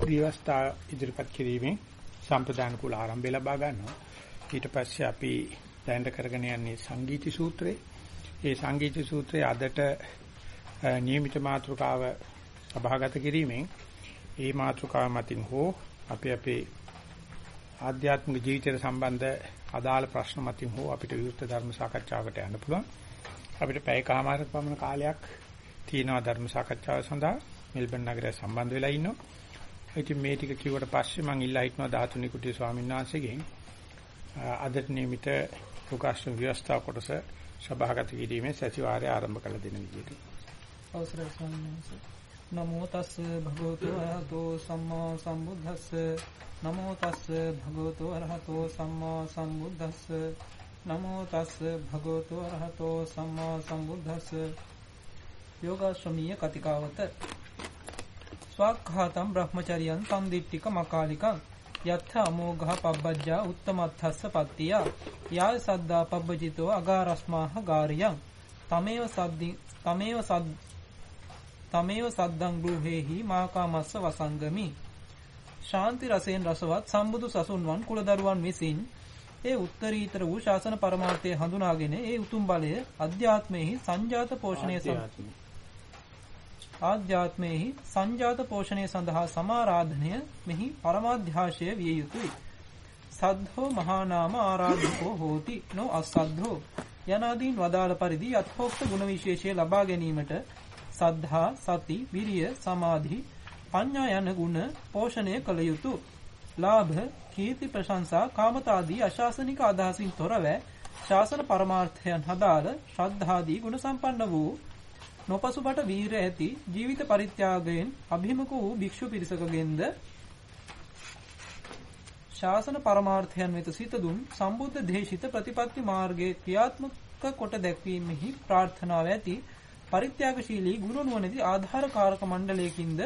විවස්ථා ඉදිරිපත් කිරීමෙන් සම්ප්‍රදාන කුල ආරම්භය ලබා ගන්නවා. ඊට පස්සේ අපි දැනට කරගෙන යන්නේ සංගීති සූත්‍රය. ඒ සංගීති සූත්‍රයේ අදට නියමිත මාතෘකාව සභාගත කිරීමෙන් ඒ මාතෘකාව මතින් හෝ අපි අපේ ආධ්‍යාත්මික ජීවිතයට සම්බන්ධ අදාළ ප්‍රශ්න මතින් හෝ අපිට විවෘත ධර්ම සාකච්ඡාවකට යන්න පුළුවන්. අපිට පැයකමාරක පමණ කාලයක් තියෙනවා ධර්ම සාකච්ඡාව සඳහා මෙල්බන් නගරය සම්බන්ධ වෙලා ඉන්නවා. ඉතින් මේ ටික කිව්වට පස්සේ මම ඉල්ලා හිටනවා ධාතුනි කුටිය ස්වාමීන් වහන්සේගෙන් අදට නියමිත ප්‍රකාශන ව්‍යවස්ථා කොටස සභාගත කිරීමේ සතිವಾರය ආරම්භ කළ දෙන විදිහට. අවසරයි ස්වාමීන් වහන්සේ. නමෝ තස් භගවතු අරහතෝ සම්මා සම්බුද්දස්ස නමෝ තස් භගවතු අරහතෝ සම්මා සම්බුද්දස්ස නමෝ තස් භගවතු අරහතෝ සම්මා සම්බුද්දස්ස යෝගාශ්‍රමීය කතිකාවත ස්වක්ඛාතම් බ්‍රහ්මචරියං සම්දිට්ඨික මකාලිකං. යත්ථ අමෝඝ පබ්බජ්ජා උත්තමත්ථස්ස පත්තිය. යාය සද්දා පබ්බජිතෝ අගාරස්මාහ ගාරියං. තමේව සද්දි තමේව සද් තමේව සද්දං ගෘහෙහි මාකාමස්ස වසංගමි. ශාන්ති රසයෙන් රසවත් සම්බුදු සසුන්වන් කුලදරුවන් විසින් ඒ උත්තරීතර වූ ශාසන පරමාර්ථය හඳුනාගෙන ඒ උතුම් බලය අධ්‍යාත්මෙහි සංජාත පෝෂණය ආධ්‍යාත්මෙහි සංජාත පෝෂණය සඳහා සමාරාධනය මෙහි පරමාධ්‍යාශය විය යුතුයි. සද්ධෝ මහා නාම ආරාධකෝ හෝති නො අසද්ධෝ යනාදීන් වදාළ පරිදි යථෝක්ත ගුණ විශේෂය ලබා ගැනීමට සද්ධා සති විරිය සමාධි පඤ්ඤා යන ගුණ පෝෂණය කළ යුතුය. ලාභ කීර්ති ප්‍රශංසා කාමතාදී අශාසනික අදහසින් තොරව ශාසන පරමාර්ථයන් හදාළ ශ්‍රද්ධාදී ගුණ සම්පන්න වූ නොපසුබට වීර ඇති ජීවිත පරිත්‍යාගයෙන් අභිමුඛ වූ භික්ෂු පිරිසකගෙන්ද ශාසන පරමාර්ථයන් වෙත සිත දුන් සම්බුද්ධ දේශිත ප්‍රතිපත්ති මාර්ගයේ ක්‍රියාත්මක කොට දැක්වීමෙහි ප්‍රාර්ථනාව ඇති පරිත්‍යාගශීලී ගුණ නුවණැති ආධාරකාරක මණ්ඩලයකින්ද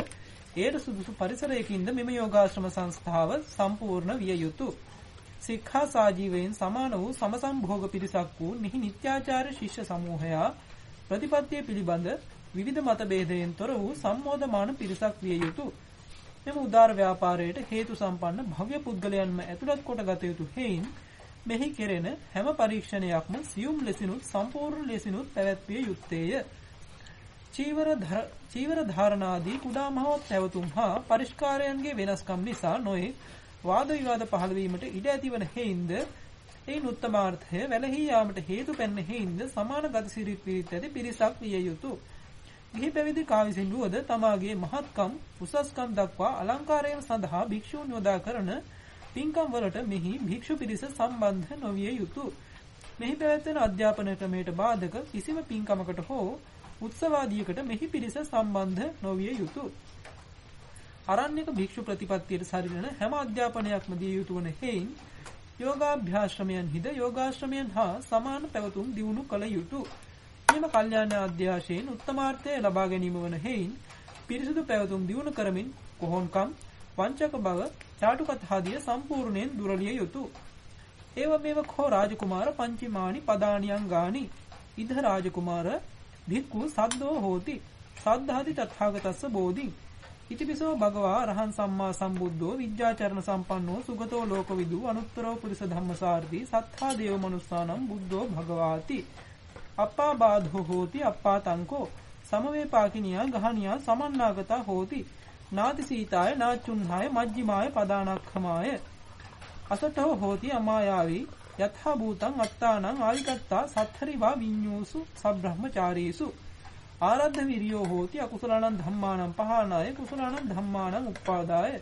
එයට සුදුසු පරිසරයකින්ද මෙම යෝගාශ්‍රම සංස්ථාව සම්පූර්ණ විය යුතුය. සික්ඛා සාජීවයෙන් සමාන වූ සමසම්භෝග පිරිසක් වූ නිහි නිත්‍යාචාර ශිෂ්‍ය සමූහයා ප්‍රතිපත්තිය පිළිබඳ විවිධ මතභේදයෙන් තොර වූ සම්මෝධමාන පිරිසක් විය යුතුය. මෙම උදාර ව්‍යාපාරයට හේතු සම්පන්න භව්‍ය පුද්ගලයන්ම ඇතුළත් කොට ගත යුතු හේයින් මෙහි කෙරෙන හැම පරීක්ෂණයක්ම සියුම් ලෙසිනුත් සම්පූර්ණ ලෙසිනුත් පැවැත්විය යුත්තේය. චීවර චීවර ධාරණාදී කුඩා මහත් පැවතුම් හා පරිස්කාරයන්ගේ වෙනස්කම් නිසා නොයේ වාද විවාද පහළ වීමට ඉඩ ඇතිවන හේින්ද එයින් උත්තමාර්ථය වැළහී යාමට හේතු පැන්න හේින්ද සමාන ගතිසිරිත් පිරිත් ඇති පිරිසක් විය යුතුය. ගිහි පැවිදි කාවිසින් වුවද තමාගේ මහත්කම් උසස්කම් දක්වා අලංකාරයෙන් සඳහා භික්ෂූන් යොදා කරන පින්කම් වලට මෙහි භික්ෂු පිරිස සම්බන්ධ නොවිය යුතුය. මෙහි පැවැත්වෙන අධ්‍යාපන ක්‍රමයට බාධක කිසිම පින්කමකට හෝ උත්සවාදියකට මෙහි පිරිස සම්බන්ධ නොවිය යුතුය. අරණ්‍යක භික්ෂු ප්‍රතිපත්තියට සරිලන හැම අධ්‍යාපනයක්ම දිය යුතු වන හේයින් යෝගාභ්‍යාශ්‍රමයන් හිද යෝගාශ්‍රමයන් හා සමාන පැවතුම් දියුණු කළ යුතුය. මෙම කල්යාණ අධ්‍යාශයෙන් උත්තමාර්ථය ලබා ගැනීම වන හේයින් පිරිසුදු පැවතුම් දියුණු කරමින් කොහොන්කම් වංචක බව චාටුකතාදිය සම්පූර්ණයෙන් දුරලිය යුතුය. ඒව මේව කෝ රාජකුමාර පංචමානි පදානියන් ගානි ඉද රාජකුමාර භික්ඛු සද්දෝ හෝති සද්ධාදි තථාගතස්ස බෝධි ඉතිපිසෝ භගවා රහන් සම්මා සම්බුද්ධෝ විද්‍යාචරණ සම්පන්නෝ සුගතෝ ලෝකවිදු අනුත්තරෝ පුරිස ධම්මසාරති සත්තා දේව මනුස්සානම් බුද්ධෝ භගවාති. අප්පා බාධෝ හෝති අප්පා තංකෝ. සමවේපාකිනියා ගහනියා සමන්නාගතා හෝති. නාති සීතාය නාචුන්හාය මජ්ජිමාය පදානක්ඛමාය. අසතෝ හෝති අමායාවි. යත්හා භූතං අත්තානං ආයිකත්තා සත්තරිවා විඤ්ඤූසු සබ්‍රහ්මචාරීසු. ආරද්ධ විරියෝ හෝති අකුසලානං ධම්මානං පහනාය කුසලානං ධම්මානං උප්පාදාය.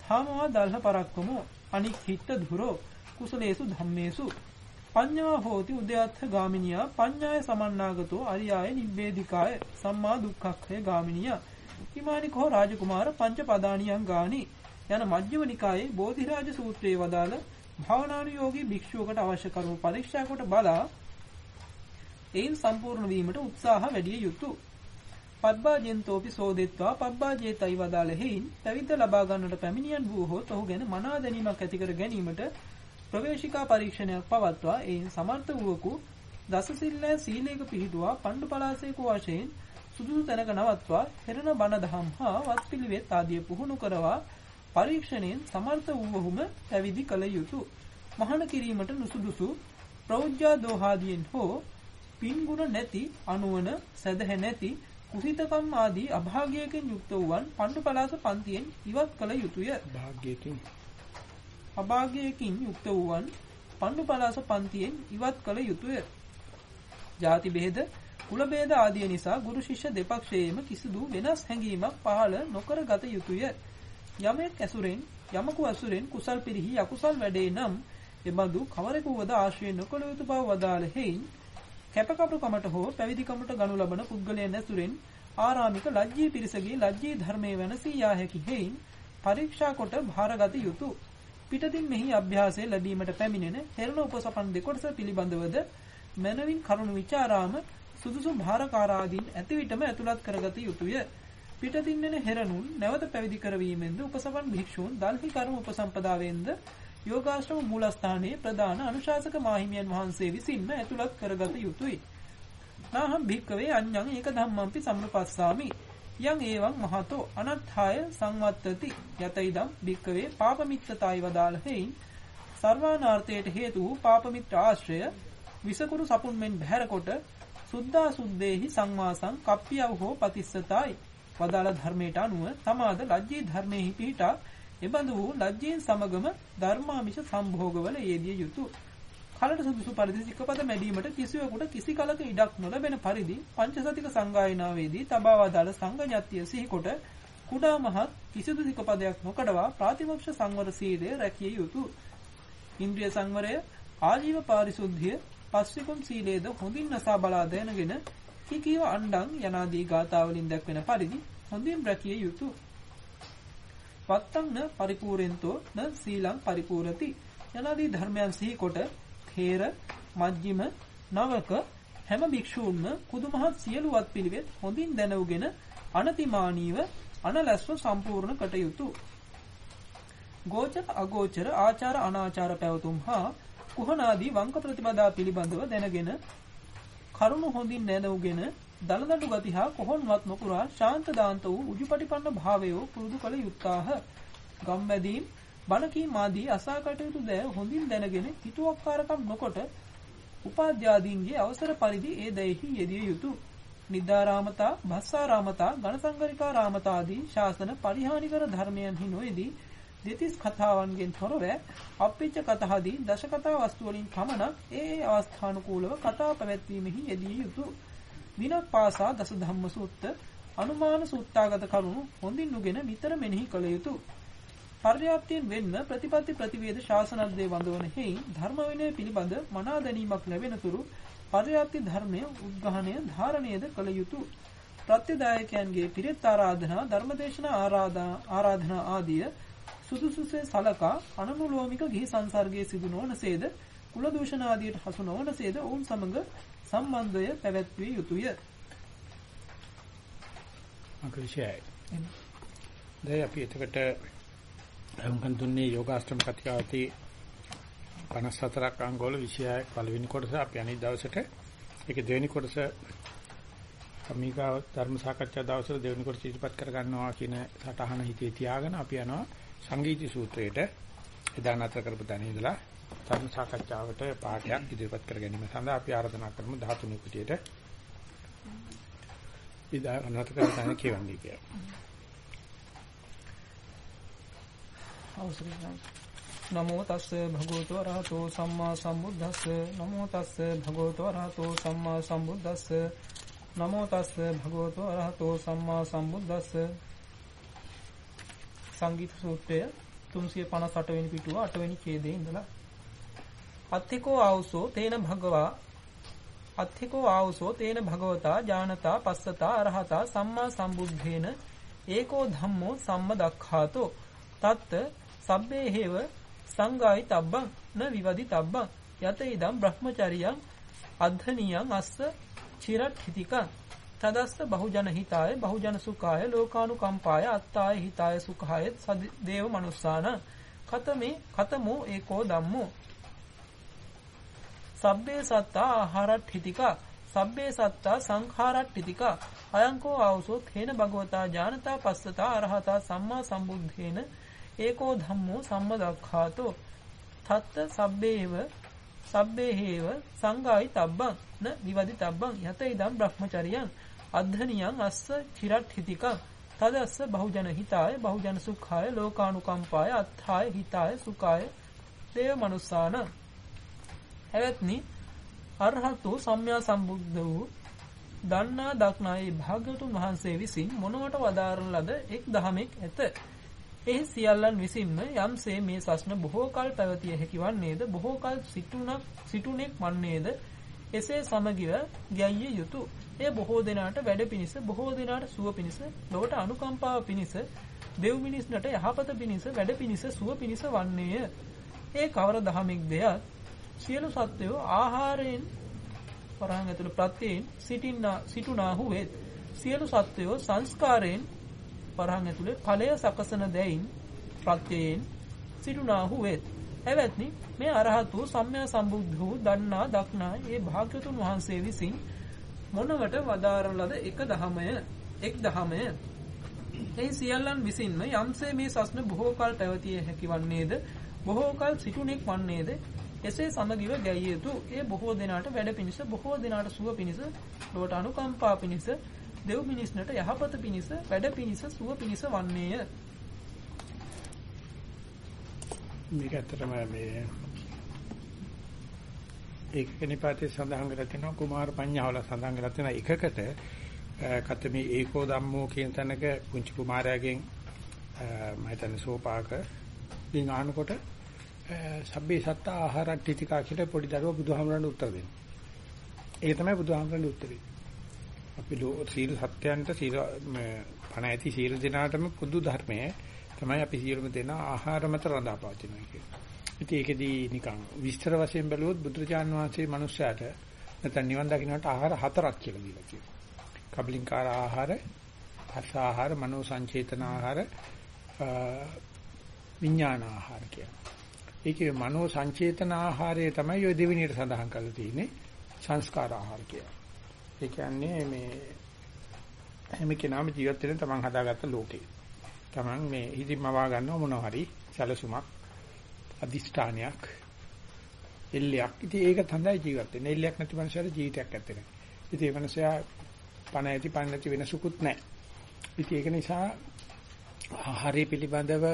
ධාමවා දල්හ පරක්කමෝ අනික්ඛිට ධුරෝ කුසලේසු ධම්මේසු. පඤ්ඤා හෝති උද්‍යත්ථ ගාමිනියා පඤ්ඤාය සමන්නාගතෝ අරියාය නිබ්බේධිකාය සම්මා දුක්ඛක්ඛය ගාමිනියා. හිමානිකෝ රාජකුමාර පංච පදානියන් ගානි යන මජ්ක්‍ධිම නිකායේ බෝධිරාජ සූත්‍රයේ වදාළ භාවනානුයෝගී භික්ෂුවකට අවශ්‍ය කරුණු පරීක්ෂා කොට බලා එයින් සම්පූර්ණ වීමට උත්සාහ වැඩි යුතුය. පබ්බාජෙන්තෝපි සෝදෙත්වා පබ්බාජේතයි වදාළ හේයින් පැවිද්ද ලබා ගන්නට පැමිණියන් වූහොත් ඔහු ගැන මනා දැනීමක් ඇති කර ගැනීමට ප්‍රවේශිකා පරීක්ෂණයක් පවත්වා එයින් සමර්ථ වූවකු දසසිල්ලෑ සීලයක පිහිටුවා පණ්ඩු පලාසයක වශයෙන් සුදුසු තැනක නවත්වා හෙරණ බණ දහම් හා වත්පිළිවෙත් ආදිය පුහුණු කරවා පරීක්ෂණයෙන් සමර්ථ වූවහුම පැවිදි කළ යුතුය. මහාන කිරීමට නුසුදුසු ප්‍රෞජ්‍යා දෝහාදීන් හෝ පින්ගුණ නැති අනුවන සදහැ නැති කුසිතකම් ආදී අභාග්‍යයෙන් යුක්ත වූවන් පණ්ඩු පලාස පන්තියෙන් ඉවත් කළ යුතුය. භාග්‍යයෙන් අභාග්‍යයෙන් යුක්ත වූවන් පණ්ඩු පලාස පන්තියෙන් ඉවත් කළ යුතුය. ಜಾති බෙහෙද කුල ભેද ආදිය නිසා ගුරු ශිෂ්‍ය දෙපක්ෂයේම කිසිදු වෙනස් හැඟීමක් පහළ නොකර ගත යුතුය. යමෙක් ඇසුරෙන් යමකු ඇසුරෙන් කුසල් පිරිහි අකුසල් වැඩේ නම් එබඳු කවරෙකු වද ආශ්‍රය නොකළ යුතු බව වදාළ හේයින් කැපකපුකමට හෝ පැවිදිකමට ගනු ලබන පුද්ගලයන් ඇසුරෙන් ආරාමික ලජ්ජී පිරිසගේ ලජ්ජී ධර්මයේ වෙනසී යා හැකි හේයින් පරීක්ෂා කොට භාරගත යුතුය. පිටතින් මෙහි අභ්‍යාසය ලැබීමට පැමිණෙන හෙරණ උපසපන් දෙකොටස පිළිබඳවද මනවින් කරුණු විචාරාම සුදුසු භාරකාරාදීන් ඇති විටම ඇතුළත් කරගත යුතුය. පිටතින් එන හෙරණුන් නැවත පැවිදි කරවීමෙන්ද උපසපන් භික්ෂූන් දල්හි කර්ම උපසම්පදාවෙන්ද යෝගාශ්‍රම මූලස්ථානයේ ප්‍රධාන අනුශාසක මාහිමියන් වහන්සේ විසින්ම ඇතුළත් කරගත යුතුය. නාහම් භික්කවේ අඤ්ඤං ඒක ධම්මම්පි සම්පස්සාමි. යං ඒවං මහතෝ අනත්ථාය සංවත්තති යතයිදම් භික්කවේ පාපමිත්තතායි වදාළ හේයින් සර්වානාර්ථයට හේතු වූ පාපමිත්‍ර ආශ්‍රය විසකුරු සපුන් මෙන් බැහැර කොට සුද්ධා සුද්දේහි සංවාසං කප්පියව හෝ පතිස්සතයි වදාළ ධර්මයට අනුව තමාද ලජ්ජී ධර්මෙහි පිහිටා එබඳු වූ ලජ්ජයෙන් සමගම ධර්මාමිෂ සම්භෝගවල යෙදිය යුතුය. කලට සුදුසු පරිදි සිකපද මැඩීමට කිසිවෙකුට කිසි කලක ඉඩක් නොලැබෙන පරිදි පංචසතික සංගායනාවේදී තබා වදාළ සංඝඥත්‍ය සිහිකොට කුඩා මහත් කිසිදු සිකපදයක් නොකඩවා ප්‍රාතිමොක්ෂ සංවර සීලය රැකිය යුතුය. ඉන්ද්‍රිය සංවරය, ආජීව පාරිශුද්ධිය, පස්විකුම් සීලයේද හොඳින් නසා බලා දැනගෙන කිකියව අණ්ඩං යනාදී ගාථාවලින් දැක්වෙන පරිදි හොඳින් රැකිය යුතුය. වත්තං න පරිපූර්ෙන්තෝ න සීලං පරිපූර්ණති. යනාදී ධර්මයන් සිහි කොට ථේර මජ්ජිම නවක හැම භික්ෂූන්ම කුදුමහත් සියලුවත් පිළිවෙත් හොඳින් දැනුගෙන අනතිමානීව අනලස්ව සම්පූර්ණ කටයුතු ගෝචර අගෝචර ආචාර අනාචාර පැවතුම් හා කුහනාදී වංක ප්‍රතිපදා පිළිබඳව දැනගෙන කරුණු හොඳින් දැනුගෙන දලදඬු ගති හා කොහොන්වත් නොපුරා ශාන්ත දාන්ත වූ උජුපටිපන්න භාවය පුරුදු කළ යුත්තාහ. ගම්මැදීම් බණකීම් ආදී අසා කටයුතු දෑ හොඳින් දැනගෙන හිතුවක්කාරකම් නොකොට උපාධ්‍යාදීන්ගේ අවසර පරිදි ඒ දයෙහි යෙදිය යුතුය. නිදාරාමතා, භස්සාරාමතා, ගණසංගරිකා රාමතා ආදී ශාසන පරිහානිකර ධර්මයන්හි නොයේදී දෙතිස් කතාවන්ගෙන් තොරව අප්පිච්ච කතාදී දශ කතා වස්තු වලින් පමණක් ඒ ඒ අවස්ථානුකූලව කතා පැවැත්වීමෙහි යෙදිය යුතුය. දිනක් පාසා දස ධම්ම සූත්ත අනුමාන සූත්තාගත කරුණු හොඳින් නුගෙන නිතර මෙනෙහි කළ යුතුය. පර්යාප්තියෙන් වෙන්න ප්‍රතිපත්ති ප්‍රතිවේද ශාසනද්දේ වඳවන හේයින් ධර්ම විනය පිළිබඳ මනා දැනීමක් ලැබෙනතුරු පර්යාප්ති ධර්මය උද්ඝාණය ධාරණයද කළ යුතුය. ප්‍රත්‍යදායකයන්ගේ පිරිත් ආරාධනා ධර්මදේශනා ආරාධනා ආදිය සුදුසුසේ සලකා අනනුලෝමික ගිහි සංසර්ගයේ සිදු නොවනසේද කුල දූෂණ ආදියට හසු නොවනසේද ඔවුන් සමග සම්බන්ධය පැවැත්විය යුතුය. අකවිෂයයි. දැන් අපි එතකොට අහුම්කන් දුන්නේ යෝගාශ්‍රම කතිකාවතී 54ක් අංගවල 26 පළවෙනි කොටස අපි අනිත් දවසට ඒක දෙවෙනි කොටස අමිකා ධර්ම සාකච්ඡා දවසට දෙවෙනි කොටස ඉදිරිපත් කර ගන්නවා කියන සටහන හිතේ තියාගෙන අපි යනවා සංගීති සූත්‍රයට එදා නතර කරපු තැන ඉඳලා ධර්ම සාකච්ඡාවට පාඩයක් ඉදිරිපත් කර ගැනීම සඳහා අපි ආරාධනා කරමු 13 කුටියට. ඉදා අනත කරන කියවන්නේ කියලා. අවසරයි. නමෝ තස්ස භගවතු වරහතෝ සම්මා සම්බුද්දස්ස නමෝ තස්ස භගවතු වරහතෝ සම්මා සම්බුද්දස්ස නමෝ තස්ස භගවතු වරහතෝ සම්මා සම්බුද්දස්ස සංගීත සූත්‍රය 358 වෙනි පිටුව 8 වෙනි ඡේදයේ ඉඳලා අත්ථිකෝ ආවුසෝ තේන භගවා අත්ථිකෝ ආවුසෝ තේන භගවතා ජානතා පස්සතා අරහතා සම්මා සම්බුද්ධේන ඒකෝ ධම්මෝ සම්මදක්ඛාතෝ තත්ත සබ්බේ හේව සංගායි තබ්බං න විවදි තබ්බං යත ඉදම් බ්‍රහ්මචරියං අද්ධනියං අස්ස චිරට්ඨිතිකං තදස්ස බහුජන හිතාය බහුජන සුඛාය ලෝකානුකම්පාය අත්තාය හිතාය සුඛාය දේව මනුස්සාන කතමේ කතමෝ ඒකෝ ධම්මෝ සබ්බේ සත්තා ආහාරට්ඨිතිකා සබ්බේ සත්තා සංඛාරට්ඨිතිකා අයංකෝ ආවසෝ තේන භගවතා ඥානතා පස්සතා අරහතා සම්මා සම්බුද්ධේන ඒකෝ ධම්මෝ සම්මදක්ඛාතෝ තත්ත සබ්බේව සබ්බේහේව සංගායි තබ්බං න විවදි තබ්බං යත ඉදම් බ්‍රහ්මචරියං අද්ධනියං අස්ස චිරට් හිතිකං. තදස්ස බහුජන හිතාය බහුජන සුඛාය ලෝකානුකම්පාය අත්ථාය හිතාය සුඛාය දේව මනුස්සාන. එවත්නි අරහතු සම්්‍යා සම්බුද්ධ වූ දන්නා දක්නායේ භාග්‍යවතුන් වහන්සේ විසින් මොනවට වදාරන ලද එක් දහමෙක් ඇත. එහි සියල්ලන් විසින්ම යම්සේ මේ සස්න බොහෝ කල් පැවතිය හැකි වන්නේද බොහෝ කල් සිටුණක් සිටුණෙක් වන්නේද එසේ සමගිව ගැයිය යුතුය. එය බොහෝ දෙනාට වැඩ පිණිස බොහෝ දෙනාට සුව පිණිස ලොවට අනුකම්පාව පිණිස දෙව් මිනිස්නට යහපත පිණිස වැඩ පිණිස සුව පිණිස වන්නේය. ඒ කවර දහමෙක් දෙයක් සියලු සත්වයෝ ආහාරයෙන් වරහන් ඇතුළු ප්‍රත්‍යයෙන් සිටින්නා සිටුනාහු වෙත්. සියලු සත්වයෝ සංස්කාරයෙන් වරහන් ඇතුළේ ඵලය සකසන දෙයින් ප්‍රත්‍යයෙන් සිටුනාහු වෙත්. එවත්නි මේ අරහත් වූ සම්්‍යා සම්බුද්ධ වූ දන්නා දක්නා ඒ භාග්‍යතුන් වහන්සේ විසින් මොනවට වදාරන ලද එක දහමය එක් දහමය එහි සියල්ලන් විසින්ම යම්සේ මේ සස්න බොහෝ කල් පැවතිය හැකි වන්නේද බොහෝ කල් සිටුනෙක් වන්නේද එසේ සමගිව ගැයිය යුතු ඒ බොහෝ දෙනාට වැඩ පිණිස බොහෝ දෙනාට සුව පිණිස ලොවට අනුකම්පා පිණිස දෙව් මිනිස්නට යහපත පිණිස වැඩ පිණිස සුව පිණිස වන්නේය. මේක ඇත්තටම මේ ඒකක නිපාතේ සඳහන් කරලා තියෙනවා කුමාර පඤ්ඤාවල සඳහන් කරලා තියෙනවා. එකකට කතමේ ඒකෝ ධම්මෝ කියන තැනක පුංචි කුමාරයාගෙන් මම හිතන්නේ සෝපාක ලින් අහනකොට සබ්බේ සත්ත ආහාරට්ටිතිකා කියලා පොඩි දරුවා බුදුහාමරන්ට උත්තර දෙනවා. ඒක තමයි බුදුහාමරන්ට උත්තරේ. අපි සීල සත්‍යයන්ට සීල පණ ඇති සීල දිනාටම පොදු ධර්මය තමයි අපි සියලුම දෙන ආහාර මත රඳා පවතිනවා කියන්නේ. ඉතින් ඒකෙදී නිකන් විස්තර වශයෙන් බැලුවොත් බුදුරජාන් වහන්සේ මනුස්සයාට නැත්නම් නිවන් දකින්නට ආහාර හතරක් කියලා දීලා තියෙනවා. කබලින්කාර ආහාර, පස්ස ආහාර, මනෝ සංචේතන ආහාර, විඥාන ආහාර කියලා. ඒකේ මනෝ සංචේතන ආහාරය තමයි ඔය දෙවෙනියට සඳහන් කරලා තියෙන්නේ සංස්කාර ආහාර කියලා. ඒ කියන්නේ මේ හැම කෙනාම ජීවත් වෙන තමන් හදාගත්ත ලෝකේ. තමන් මේ ඉදින් මවා ගන්නව මොනවා හරි සැලසුමක් අදිෂ්ඨානයක් එල්ලයක්. ඉතින් ඒක තමයි ජීවත් වෙන්නේ. එල්ලයක් නැති මනුස්සයර ජීවිතයක් ඇත්තේ නැහැ. ඉතින් ඒ මනුස්සයා පණ ඇති පණ නැති වෙනසකුත් නැහැ. ඉතින් ඒක නිසා ආහාරය පිළිබඳව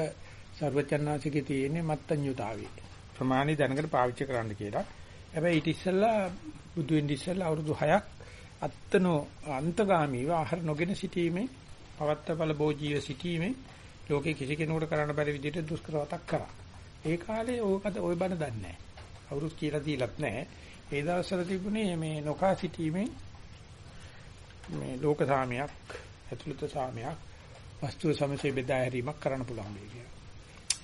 සර්වචන්නාසිකේ තියෙන්නේ මත්තඤ්‍යතාවය. ප්‍රමාණි දැනගෙන පාවිච්චි කරන්න කියලා. හැබැයි ඊට ඉස්සෙල්ලා බුදු වෙන්න ඉස්සෙල්ලා අවුරුදු 6ක් අත්තනෝ අන්තගාමීව ආහාර නොගෙන සිටීමේ පවත්තපල භෝජීව සිටීමේ ලෝකේ කිසි කෙනෙකුට කරන්න බැරි විදිහට දුෂ්කරවතක් කරා. ඒ කාලේ ඕකද ওই බණ දන්නේ නැහැ. අවුරුත් කියලා දීලත් නැහැ. ඒ දවස්වල තිබුණේ මේ නොකා සිටීමේ මේ ලෝක සාමයක්, ඇතුළත සාමයක්, වස්තු සමසේ බෙදා හැරීමක් කරන්න පුළුවන් වෙයි කියලා.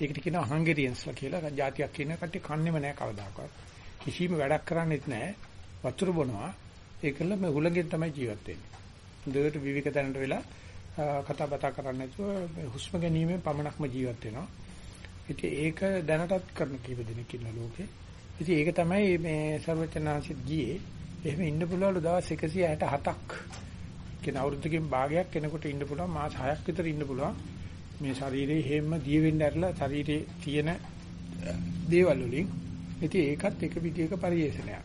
ඒකට කියනවා හංගේරියන්ස්ලා කියලා ජාතියක් කියන කට්ටිය කන්නේම නැහැ කවදාකවත්. කිසිම වැඩක් කරන්නේත් නැහැ. වතුර බොනවා. ඒකල මේ හුලඟෙන් තමයි ජීවත් වෙන්නේ. දෙයට විවිධ තැනට වෙලා කතා බතා කරන්නේ නැතුව හුස්ම ගැනීමෙන් පමණක්ම ජීවත් වෙනවා. ඉතින් ඒක දැනටත් කරන කීප දෙනෙක් ඉන්න ලෝකේ. ඉතින් ඒක තමයි මේ ਸਰවචනාංශිත් ගියේ. එහෙම ඉන්න පුළුවන් දවස් 167ක් කියන අවුරුද්දකින් භාගයක් කෙනෙකුට ඉන්න පුළුවන් මාස 6ක් විතර ඉන්න පුළුවන්. මේ ශරීරයේ හැම දිය වෙන්න ඇරලා ශරීරයේ තියෙන දේවල් වලින් ඉතින් ඒකත් එක විදිහක පරිේශනයක්.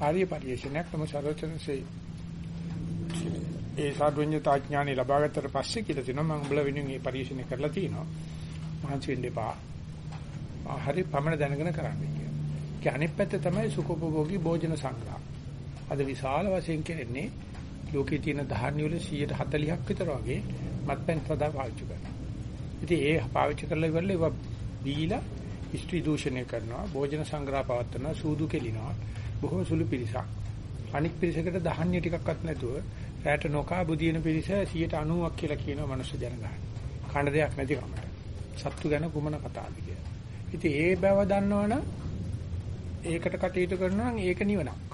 ආර්ය පරිේශනයක් තමයි ਸਰවචනසේ ඒ සාධුඤ්ඤතා ඥානෙ ලබාගත්තට පස්සේ කියලා තියෙනවා මම උඹලා වෙනුවෙන් මේ පරිශීලනය කරලා තියෙනවා. මහන්සි වෙන්න එපා. හරි පමණ දැනගෙන කරන්න කියලා. ඒ අනිත් පැත්ත තමයි සුඛෝපභෝගී භෝජන සංග්‍රහ. අද විශාල වශයෙන් කියන්නේ ලෝකේ තියෙන ධාන්‍ය වල 140ක් විතර වගේ මත්පැන් සදා පාවිච්චි කරනවා. ඉතින් ඒ පාවිච්චි කරලා ඉවරලා ඒවා දීලා ස්ත්‍රී දූෂණය කරනවා, භෝජන සංග්‍රහ පවත්වනවා, සූදු කෙලිනවා. බොහෝ සුළු පිරිසක්. අනික් පිරිසකට ධාන්‍ය ටිකක්වත් නැතුව රැට නොකා බුදින පිරිස 90ක් කියලා කියනවා මනුස්ස ජනගහන. කණ්ඩ දෙයක් නැති කමට. සත්තු ගැන කුමන කතාවද කියලා. ඉතින් ඒ බව දන්නවනම් ඒකට කටයුතු කරනවා නම් ඒක නිවනක්.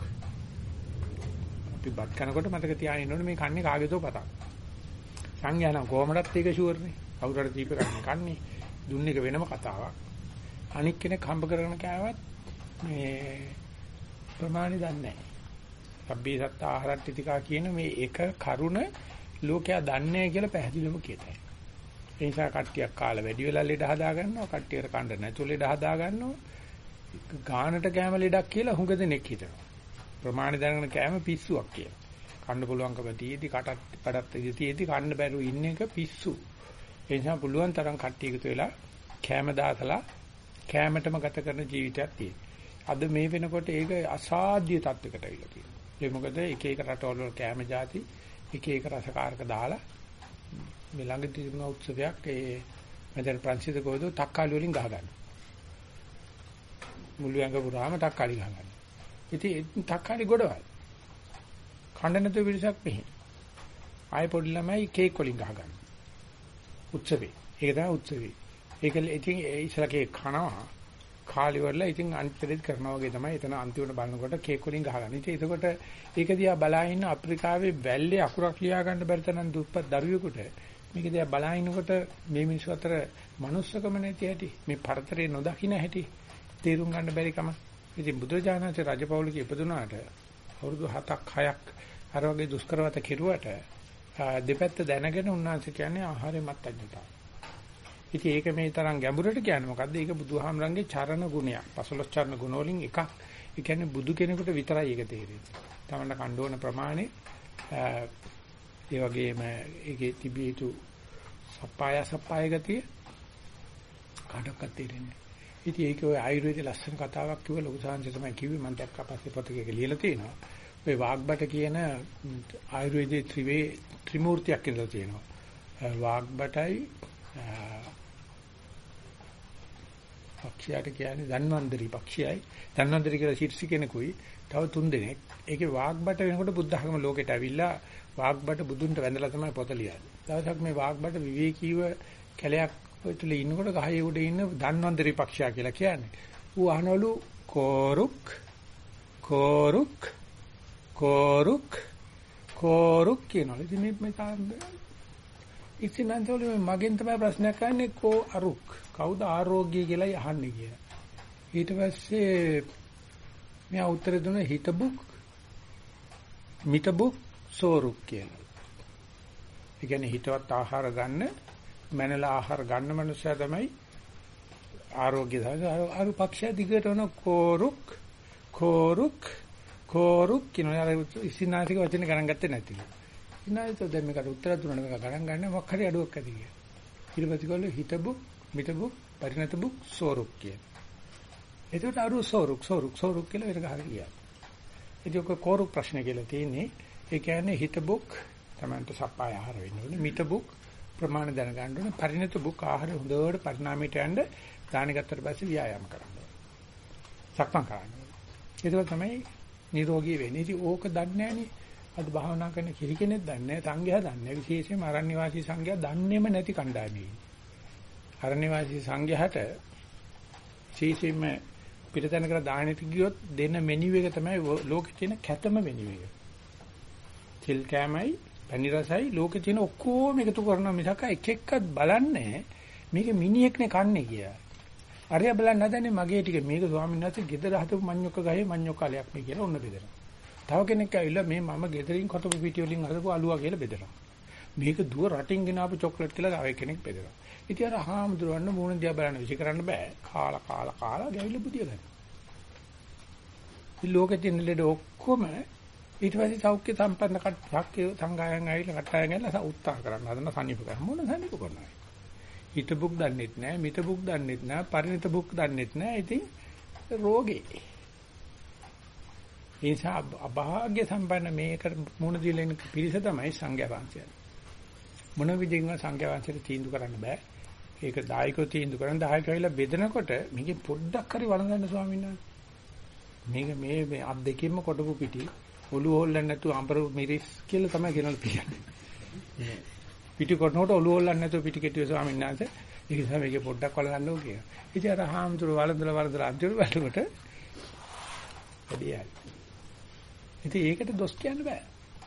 අපි බත් කනකොට මතක තියාගෙන ඉන්න ඕනේ මේ කන්නේ කාගේදෝ පතක්. සංඥා නම් කොහමදත් ඒක ෂුවර්නේ. කවුරු හරි දීප ගන්න කන්නේ දුන්න එක වෙනම කතාවක්. අනික් කෙනෙක් හම්බ කරගෙන කෑවත් මේ ප්‍රමාණි දන්නේ නැහැ. සබ්බේ සත්ත ආහාරට්ටිතිකා කියන මේ එක කරුණ ලෝකයා දන්නේ කියලා පැහැදිලිවම කියතයි. ඒ නිසා කට්ටියක් කාලා වැඩි වෙලා ලෙඩ හදා ගන්නවා, කට්ටියට කණ්ඩ නැතු ලෙඩ හදා ගන්නවා. ගානට කැම ලෙඩක් කියලා හුඟ දෙනෙක් හිතනවා. ප්‍රමාණ දැනගෙන කැම පිස්සුවක් කියලා. කන්න පුළුවන්කම තියෙදි කටත් පඩත් තියෙදි කන්න බැරුව ඉන්න එක පිස්සු. ඒ නිසා පුළුවන් තරම් කට්ටිය එකතු වෙලා කැම දාසලා කැමටම ගත කරන ජීවිතයක් තියෙනවා. අද මේ වෙනකොට ඒක අසාධ්‍ය තත්යකට අවිලා තියෙනවා. ඒ මොකද එක එක රටවල වල කැම જાති එක එක රසකාරක දාලා මේ ළඟ තිබුණ උත්සවයක් ඒ මෙතන ප්‍රංශිත කෝදෝ තක්කාලි වලින් ගහ ගන්න. මුළු ඇඟ පුරාම තක්කාලි ගහ ගන්න. ඉතින් තක්කාලි ගොඩවල්. කණ්ඩ නැතුව පිරිසක් මෙහි. ආයෙ පොඩි ළමයි කේක් වලින් ගහ ගන්න. උත්සවේ. ඒක තමයි උත්සවේ. ඒක ඉතින් ඉස්සලා කේක් කනවා. කාලි වල ඉතින් අන්තිමට කරනවා වගේ තමයි එතන අන්තිමට බලනකොට කේක් වලින් ගහගන්නේ. ඉතින් එතකොට ඒක දිහා බලා ඉන්න අප්‍රිකාවේ වැල්ලේ අකුරක් ලියා ගන්න බැරි තරම් දුප්පත් දරුවෙකුට මේක දිහා බලා ඉන්නකොට මේ මිනිස්සු අතර manussකම නැති හැටි මේ පරතරේ නොදකින්න හැටි තේරුම් ගන්න බැරි කම. ඉතින් බුදුරජාණන්සේ රජපෞලික ඉපදුනාට අවුරුදු 7ක් 6ක් අර වගේ දුෂ්කරවත කෙරුවට දෙපැත්ත දැනගෙන උන්වහන්සේ කියන්නේ ආහාරය මත්ඤ්‍යතාව. ඉතින් ඒක මේ තරම් ගැඹුරට කියන්නේ මොකද්ද? ඒක බුදුහාමරංගේ චරණ ගුණයක්. පසළොස් චරණ ගුණ වලින් එකක්. ඒ කියන්නේ බුදු කෙනෙකුට විතරයි ඒක තේරෙන්නේ. තමන්න කණ්ඩෝන ප්‍රමාණය ඒ වගේම ඒකේ තිබිය යුතු සප්පාය සප්පාය ගතිය කාටවත් තේරෙන්නේ ඉතින් ඒක ඔය ආයුර්වේද ලස්සන කතාවක් කිව්ව ලොකු සාංශය තමයි කිව්වේ මම දැක්කා පස්සේ පොතක ඒක ලියලා තියෙනවා. ඔය වාග්බට කියන ආයුර්වේදයේ ත්‍රිවේ ත්‍රිමූර්තියක් කියලා තියෙනවා. වාග්බටයි පක්ෂියට කියන්නේ ධන්වන්දරි පක්ෂියයි. ධන්වන්දරි කියලා ශිර්ෂි කෙනෙකුයි තව තුන් දෙනෙක්. ඒකේ වාග්බට වෙනකොට බුද්ධ ධර්ම ලෝකෙට ඇවිල්ලා වාග්බට බුදුන්ට වැඳලා තමයි පොත ලියන්නේ. දවසක් මේ වාග්බට විවේකීව කැලයක් තුල ඉන්නකොට ගහේ උඩ ඉන්න ධන්වන්දරි පක්ෂියා කියලා කියන්නේ. ඌ අහනවලු කෝරුක් කෝරුක් කෝරුක් කෝරුක් කියනවලු. ඉතින් මේ මේ ඉතින් මන්තෝලේ මගෙන් තමයි ප්‍රශ්නයක් අහන්නේ කෝ අරුක් කවුද ආරෝග්‍ය කියලායි අහන්නේ කියලා. ඊට පස්සේ මෙයා උත්තර දුන්න හිතබුක් මිතබුක් සෝරුක් කියලා. ඒ කියන්නේ හිතවත් ආහාර ගන්න මනලා ආහාර ගන්න මනුස්සයා තමයි ආරෝග්‍ය සාධක අර පක්ෂය දිගට යන කෝරුක් කෝරුක් කෝරුක් කියන අර ඉසිනාතික වචන ගණන් ගත්තේ නැතිලු. ඉනායිතෝ දැන් මේකට උත්තර දුන්නා මේක ගණන් ගන්න මොකක් හරි අඩුවක් ඇති කියලා. ඊට පස්සේ ගොල්ලෝ හිතබුක් මිතබුක් පරිණතබුක් සෝරුක් කියන. එතකොට අරු සෝරුක් සෝරුක් සෝරුක් කියලා වෙන ගහගෙන ගියා. ඒක කෝරුක් ප්‍රශ්න කියලා තියෙන්නේ ඒ කියන්නේ හිතබුක් තමන්ට සප්පාය ආහාර වෙන්න ඕනේ මිතබුක් ප්‍රමාණ දැනගන්න ඕනේ පරිණත බුක් ආහාර හොඳට පරිණාමයට යන්න දාන ගත්තට පස්සේ ව්‍යායාම කරන්න ඕනේ. සක්මන් කරන්න ඕනේ. ඒක තමයි නිරෝගී වෙන්නේ. ඉතින් ඕක දන්නේ නැහනේ. අද භාවනා කරන කිරි කෙනෙක් දන්නේ නැහැ, සංඝයා දන්නේ නැහැ. විශේෂයෙන්ම අරණ්‍ය වාසී සංඝයා දන්නේම නැති කණ්ඩායමයි. අරණ්‍ය වාසී සංඝයාට විශේෂයෙන්ම පිටතන කර දාහනෙට ගියොත් දෙන මෙනියු එක තමයි ලෝකේ තියෙන කැතම මෙනියු එක. තිල් කෑමයි පැණි රසයි ලෝකේ තියෙන ඔක්කොම එකතු කරනවා මිසක් එක එක්කත් බලන්නේ මේක මිනිහෙක්නේ කන්නේ කියලා. අරයා බලන්න හදන්නේ මගේ ටික මේක ස්වාමීන් වහන්සේ ගෙදර හදපු මඤ්ඤොක්ක ගහේ මඤ්ඤොක්කාලයක් මේ කියලා ඔන්න බෙදෙනවා. තව කෙනෙක් ඇවිල්ලා මේ මම ගෙදරින් කොටපු පිටි වලින් හදපු අලුවා කියලා බෙදෙනවා. මේක දුව රටින් ගෙනාපු චොක්ලට් කියලා තව කෙනෙක් බෙදෙනවා. ඉතින් අර හාමුදුරන්න මූණ දිහා බලන්න විසි කරන්න බෑ. කාලා කාලා කාලා ගැවිලා බුදිය ගන්න. මේ ලෝකෙ තියෙන ලෙඩ ඔක්කොම ඊට පස්සේ සෞඛ්‍ය සම්පන්න කට්ටිය සංගායන් ඇවිල්ලා කට්ටයන් ඇවිල්ලා උත්සාහ කරන්න හදන සනීප කරන මොන සනීප කරනවා හිත බුක් දන්නෙත් නැහැ මිත බුක් දන්නෙත් නැහැ පරිණත බුක් දන්නෙත් නැහැ ඉතින් රෝගේ. ඒ නිසා අභාග්‍ය සම්පන්න මේකට මුණ දීලා ඉන්න පිරිස තමයි සංඝයා වහන්සේ. මොන විදිහින්ම සංඝයා වහන්සේට තීන්දුව කරන්න බෑ. ඒක දායකව තීන්දුව කරන දායකව ඇවිල්ලා බෙදනකොට මේකේ පොඩ්ඩක් හරි වළඳන්න ස්වාමීන් වහන්සේ. මේක මේ මේ අත් දෙකෙන්ම කොටපු පිටි. ඔළුව හොල්ලන්නේ නැතුව අඹර මිරිස් කියලා තමයි කියනවා කියන්නේ. පිටි කොටනකොට ඔළුව හොල්ලන්නේ නැතුව පිටි කෙටුවේ ස්වාමීන් වහන්සේ ඒක නිසා මේකේ පොඩ්ඩක් වලගන්න ඕක කියලා. ඉතින් අර හාමුදුර වලඳලා වලඳලා අන්තිමට බලනකොට වැඩියයි. ඉතින් ඒකට දොස් කියන්න බෑ.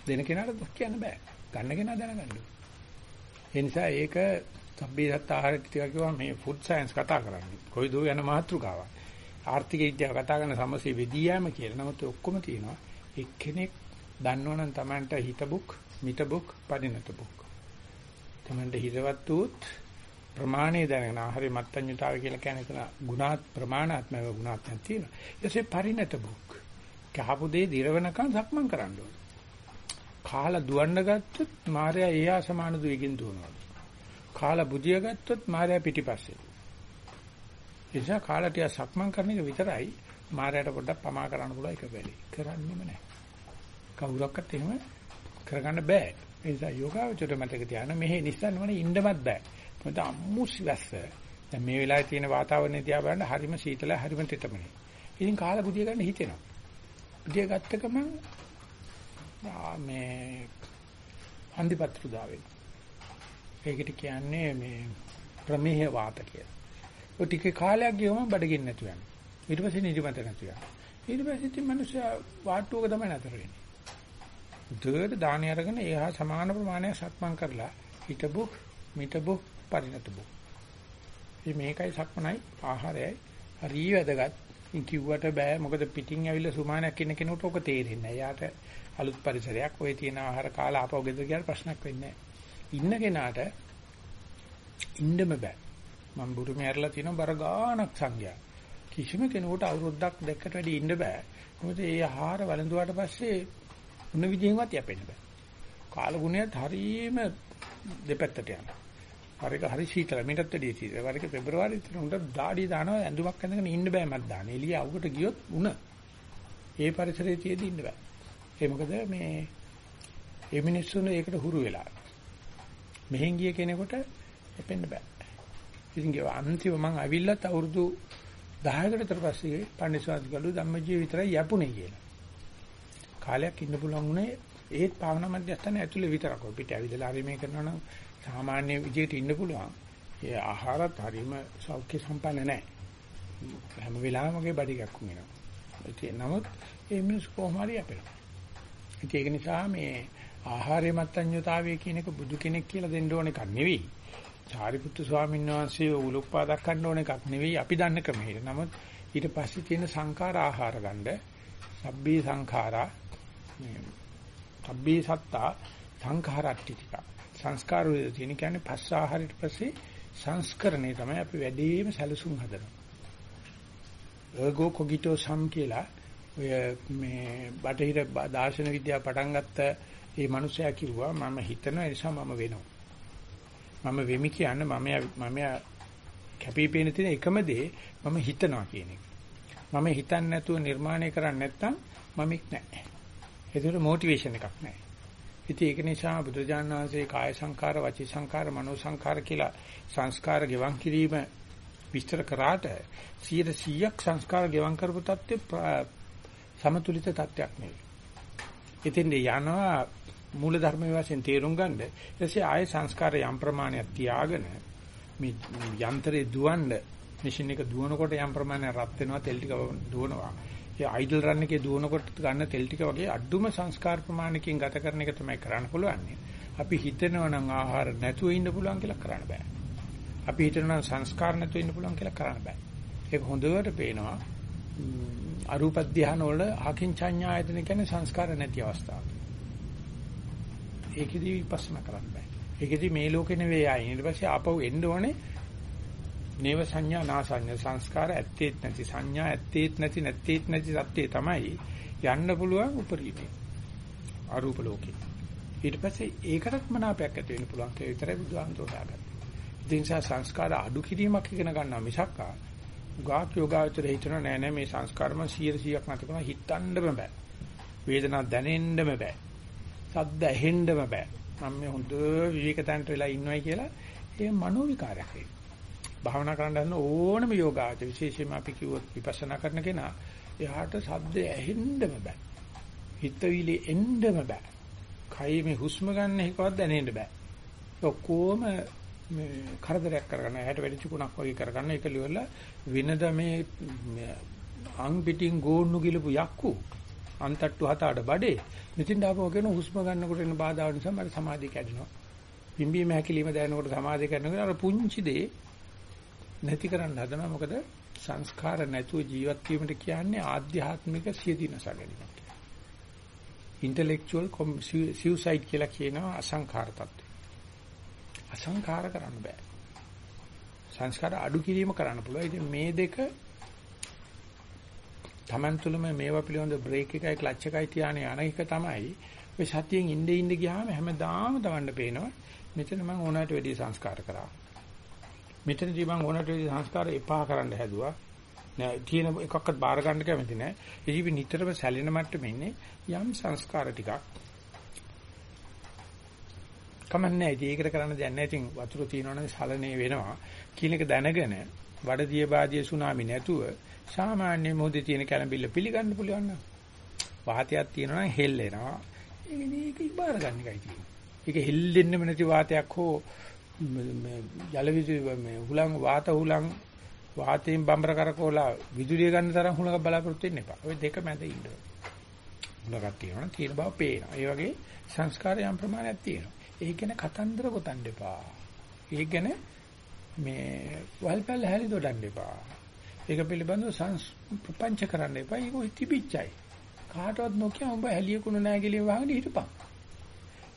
දෙන කෙනාට දොස් කියන්න බෑ. ගන්න කෙනා දැනගන්න ඒ නිසා ඒක සබ්බේ සත්ත ආහාර ටික කිව්වා මේ ෆුඩ් සයන්ස් කතා කරන්නේ. කොයි දෝ යන මාතෘකාවක්. ආර්ථික විද්‍යාව කතා කරන සමසේ වෙදියාම කියලා. නමුත් ඔක්කොම තියෙනවා. එක්කෙනෙක් දන්නවනම් Tamanට හිතබුක්, මිතබුක්, පදිනතබුක්. Tamanට හිතවත් උත් ප්‍රමාණය දැනගෙන ආහාරය මත්ඤ්‍යතාවය කියලා කියන්නේ එතන ගුණාත් ප්‍රමාණාත්මක ගුණාත්මක තියෙනවා. ඊටසේ පරිණත බුක්. කහපු දේ දිරවනකම් සක්මන් කරන්න ඕන. කාලා දුවන්න ගත්තොත් මාර්යා ඒ ආ සමාන දුවකින් දුවනවා. කාලා බුදිය ගත්තොත් මාර්යා පිටිපස්සේ. ඒ නිසා කාලා ටික සක්මන් කරන එක විතරයි මාර්යාට පොඩ්ඩක් පමා කරන්න පුළුවන් එක බැරි. කරන්නෙම නැහැ. කවුරක්වත් එහෙම කරගන්න බෑ. ඒ නිසා යෝගාවචර මතක තියාගන්න මෙහෙ නිස්සන්න වනේ ඉන්නවත් බෑ. මොකද අම්මුස් වැස්ස. දැන් මේ වෙලාවේ තියෙන වාතාවරණය දිහා බලන්න හරිම සීතලයි හරිම තෙතමනේ. ඉතින් කාලා බුදිය ගන්න හිතෙනවා. බුදිය ගත්ත ගමන් මේ හන්දිපත්‍රු දාවෙන. ඒකට කියන්නේ මේ ප්‍රමේහ වාත කියලා. ඔය ටික කාලයක් ගියම බඩගින්න නැතු යනවා. ඊට පස්සේ නිදිමත නැතු යනවා. ඊට පස්සේ ඉතින් මිනිස්සයා වාට්ටුවක තමයි නතර වෙන්නේ. දුරට දාන අරගෙන ඒහා සමාන ප්‍රමාණයක් සක්මන් කරලා හිටබු මිටබු පරිණතබු. මේ මේකයි සක්මනයි ආහාරයයි හරිය වැදගත්. ඉන් කිව්වට බෑ මොකද පිටින් ඇවිල්ලා සුමානයක් ඉන්න කෙනෙකුට ඔක තේරෙන්නේ නැහැ. යාට අලුත් පරිසරයක් ඔය තියෙන ආහාර කාලා ආපහු ගෙදර ගියාට ප්‍රශ්නයක් වෙන්නේ නැහැ. ඉන්න කෙනාට ඉන්නම බෑ. මම බුරුමේ ඇරලා තියෙනවා බර ගාණක් සංඥා. කිසිම කෙනෙකුට අවුරුද්දක් දෙකකට වැඩි ඉන්න බෑ. මොකද ඒ ආහාර වළඳුවාට පස්සේ මොන විදිහෙන්වත් යැපෙන්න බෑ. කාලගුණයත් හරීම දෙපැත්තට යනවා. වරක හරි සීතල මීටත් වැඩි සීතල. වරක පෙබරවාරි තුනට දාඩිය දානවා ඇඳුමක් ඇඳගෙන ඉන්න බෑ මත් දාන. එළිය අවුකට ගියොත් උණ. ඒ පරිසරයේ තියෙදි ඉන්න බෑ. ඒ මොකද මේ ඒ මිනිස්සුනේ ඒකට හුරු වෙලා. මෙහෙන් ගිය කෙනෙකුට යැපෙන්න බෑ. ඉතින් ගේ අන්තිම මං අවිල්ලත් අවුරුදු 10කට විතර පස්සේ පන්සිවාද ගලු ධම්මජීව විතරයි යපුනේ කියලා. කාලයක් ඉන්න පුළුවන් උනේ ඒත් භාවනා මධ්‍යස්ථානයේ ඇතුලේ විතරක්. පිට ඇවිදලා හරි මේ කරනවා නම් සාමාන්‍ය විදිහට ඉන්න පුළුවන්. ඒ ආහාරත් හරීම සෞඛ්‍ය සම්පන්න නැහැ. හැම වෙලාවෙම වගේ බඩ එකක් වෙනවා. ඒ නමුත් ඒ මිනිස්සු කොහොම හරි අපේනවා. ඒක නිසා මේ ආහාරය මත්ඤ්‍යතාවය කියන එක බුදු කෙනෙක් කියලා දෙන්න ඕන එකක් නෙවෙයි. චාරිපුත්තු ස්වාමීන් වහන්සේ උලුප්පාදක් ගන්න ඕන එකක් නෙවෙයි අපි දන්න ක්‍රමයට. නමුත් ඊට පස්සේ තියෙන සංඛාර ආහාර ගන්න සබ්බේ සංඛාරා සබ්බේ සත්තා සංඛාරට්ටිතික සංස්කාර වල තියෙන කියන්නේ පස්ස ආහාරයට පස්සේ සංස්කරණය තමයි අපි වැඩිම සැලසුම් හදනවා. ergo cogito sum කියලා ඔය මේ බටහිර දාර්ශන විද්‍යාව පටන් ගත්ත මේ මිනිසයා කිව්වා මම හිතනවා ඒ නිසා මම වෙනවා. මම වෙමි කියන්නේ මම මම කැපිපේන තියෙන එකම දේ මම හිතනවා කියන එක. මම හිතන්නේ නැතුව නිර්මාණය කරන්නේ නැත්නම් මමෙක් නැහැ. ඒකට මොටිවේෂන් එකක් නැහැ. ඉතින් ඒක නිසා බුදුජාණන් වහන්සේ කාය සංකාර, වචී සංකාර, මනෝ සංකාර කියලා සංස්කාර ගෙවන් කිරීම විස්තර කරාට 100ක් සංස්කාර ගෙවන් කරපු තත්ත්වය සමතුලිත තත්ත්වයක් නෙවෙයි. ඉතින් යනවා මූල ධර්මයේ වශයෙන් තේරුම් ගන්න. ඊටසේ ආය සංස්කාර යම් ප්‍රමාණයක් තියාගෙන මේ යන්ත්‍රේ දුවන්න මැෂින් එක දුවනකොට යම් ප්‍රමාණයක් රත් වෙනවා තෙල් ටික දුවනවා. ඒ අයිඩල් රන් එකේ දුවනකොට ගන්න තෙල් ටික වගේ අඩුම සංස්කාර ප්‍රමාණයකින් ගත කරන එක තමයි කරන්න පුළුවන්. අපි හිතනවා නම් ආහාර නැතුව ඉන්න පුළුවන් කියලා කරන්න බෑ. අපි හිතනවා නම් සංස්කාර නැතුව ඉන්න පුළුවන් කියලා කරන්න බෑ. ඒක හොඳට පේනවා. අරූප ධානය වල ආකින්චඤ්ඤායතන කියන්නේ සංස්කාර නැති අවස්ථාව. ඒකෙදි විපස්සනා කරන්න බෑ. ඒකෙදි මේ ලෝකේ නෙවෙයි ආයේ. ඊට පස්සේ ආපහු එන්න ඕනේ නේව සංඥා නාසඤ්ඤ සංස්කාර ඇත්තේත් නැති සංඥා ඇත්තේත් නැති නැත්තේත් නැති සත්‍යය තමයි යන්න පුළුවන් උපරිමේ. අරූප ලෝකේ. ඊට පස්සේ ඒකටත් මනාපයක් ඇති වෙන්න පුළුවන් කියලා විතරයි බුදුහාමුදුරුවෝ දාගන්නේ. ඒ නිසා සංස්කාර අඩු කිරීමක් ඉගෙන ගන්නවා මිසක් ආ ගාක් යෝගාචර හිතන නෑ නෑ මේ සංස්කාරම 100ක් නැති කරන හිතන්නම බෑ. වේදනාවක් දැනෙන්නම බෑ. සද්ද ඇහෙන්නම බෑ. මම මේ හොඳ විවේකතන්ට වෙලා ඉන්නවයි කියලා ඒ මනෝ විකාරයක් ඒක. භාවනා කරන්න හදන ඕනම යෝගාචර විශේෂයෙන්ම අපි කිව්වොත් විපස්සනා කරන කෙනා එයාට සද්ද ඇහෙන්නම බෑ. හිතවිලි එන්නම බෑ. කයි මේ හුස්ම ගන්න එකවත් දැනෙන්න බෑ. ඔක්කොම මේ කරදරයක් කරගන්න ඇහැට වැඩි චුකුණක් වගේ කරගන්න ඒක liverලා වෙනද මේ අං පිටින් ගෝන්නු ගිලපු යක්කු අන්තට්ටු හතට බඩේ මෙතින් ඩාපුව කියන හුස්ම ගන්නකොට එන බාධා නිසා මට සමාධිය කැඩෙනවා පිම්බීම හැකිලිම දැනනකොට සමාධිය කැඩෙනවා අර පුංචි දේ නැති කරන්න හදනවා මොකද සංස්කාර නැතුව ජීවත් වීමට කියන්නේ ආධ්‍යාත්මික සියදිනස ගැනීම ඉන්ටෙලෙක්චුවල් සිව්සයිඩ් කියලා කියනවා අසංඛාර තත්ත්වය. අසංඛාර කරන්න බෑ. සංස්කාර අඩු කිරීම කරන්න පුළුවන්. ඉතින් මේ දෙක Taman තුලම මේවා පිළිබඳ බ්‍රේක් එකයි ක්ලච් එකයි තියානේ යන එක තමයි ඔය සතියෙන් ඉnde ඉnde ගියාම හැමදාම තවන්න පේනවා මෙතන මම ඕනෑමට වැඩි සංස්කාර කරා මෙතනදී මම ඕනෑමට වැඩි සංස්කාර එපා කරන්න හැදුවා නෑ තියෙන එකක්වත් බාර ගන්න කැමති නෑ ඉතින් නිතරම සැලෙන මට්ටමේ ඉන්නේ යම් සංස්කාර ටිකක් කමන්නේ ඒකට කරන්න දෙයක් නැහැ. ඉතින් වතුර තියෙනවනේ සලනේ වෙනවා කියන එක දැනගෙන වඩදිය බාදිය සුනාමි නැතුව සාමාන්‍ය මොහොතේ තියෙන කැළඹිල්ල පිළිගන්න පුළුවන් නම් වාතයක් තියෙනවා නම් හෙල්ලෙනවා. ඒක මේක ඉබාර ගන්න එකයි තියෙන්නේ. ඒක හෙල්ලෙන්නෙම නැති වාතයක් හෝ මේ ජල විදුලි මේ හුලං වාත හුලං වාතයෙන් බම්බර කරකෝලා විදුලිය ගන්න තරම් හුලඟ බලාපොරොත්තු වෙන්න එපා. ওই දෙක මැද ඉන්න ඕනේ. හුලඟක් තියෙනවා තියෙන බව පේනවා. ඒ වගේ සංස්කාර යම් ප්‍රමාණයක් තියෙනවා. ඒක ගැන කතන්දර ගොතන්න එපා. ඒක ගැන මේ වල්පල් හැලි දොඩන්න එපා. ඒක පිළිබඳව සංස් ප්‍රපංච කරන්න එපා. ඒක ඉතිපිච්චයි. කාටවත් නොකිය උඹ හැලියකුණ නැහැ කියලා වහගෙන හිටපන්.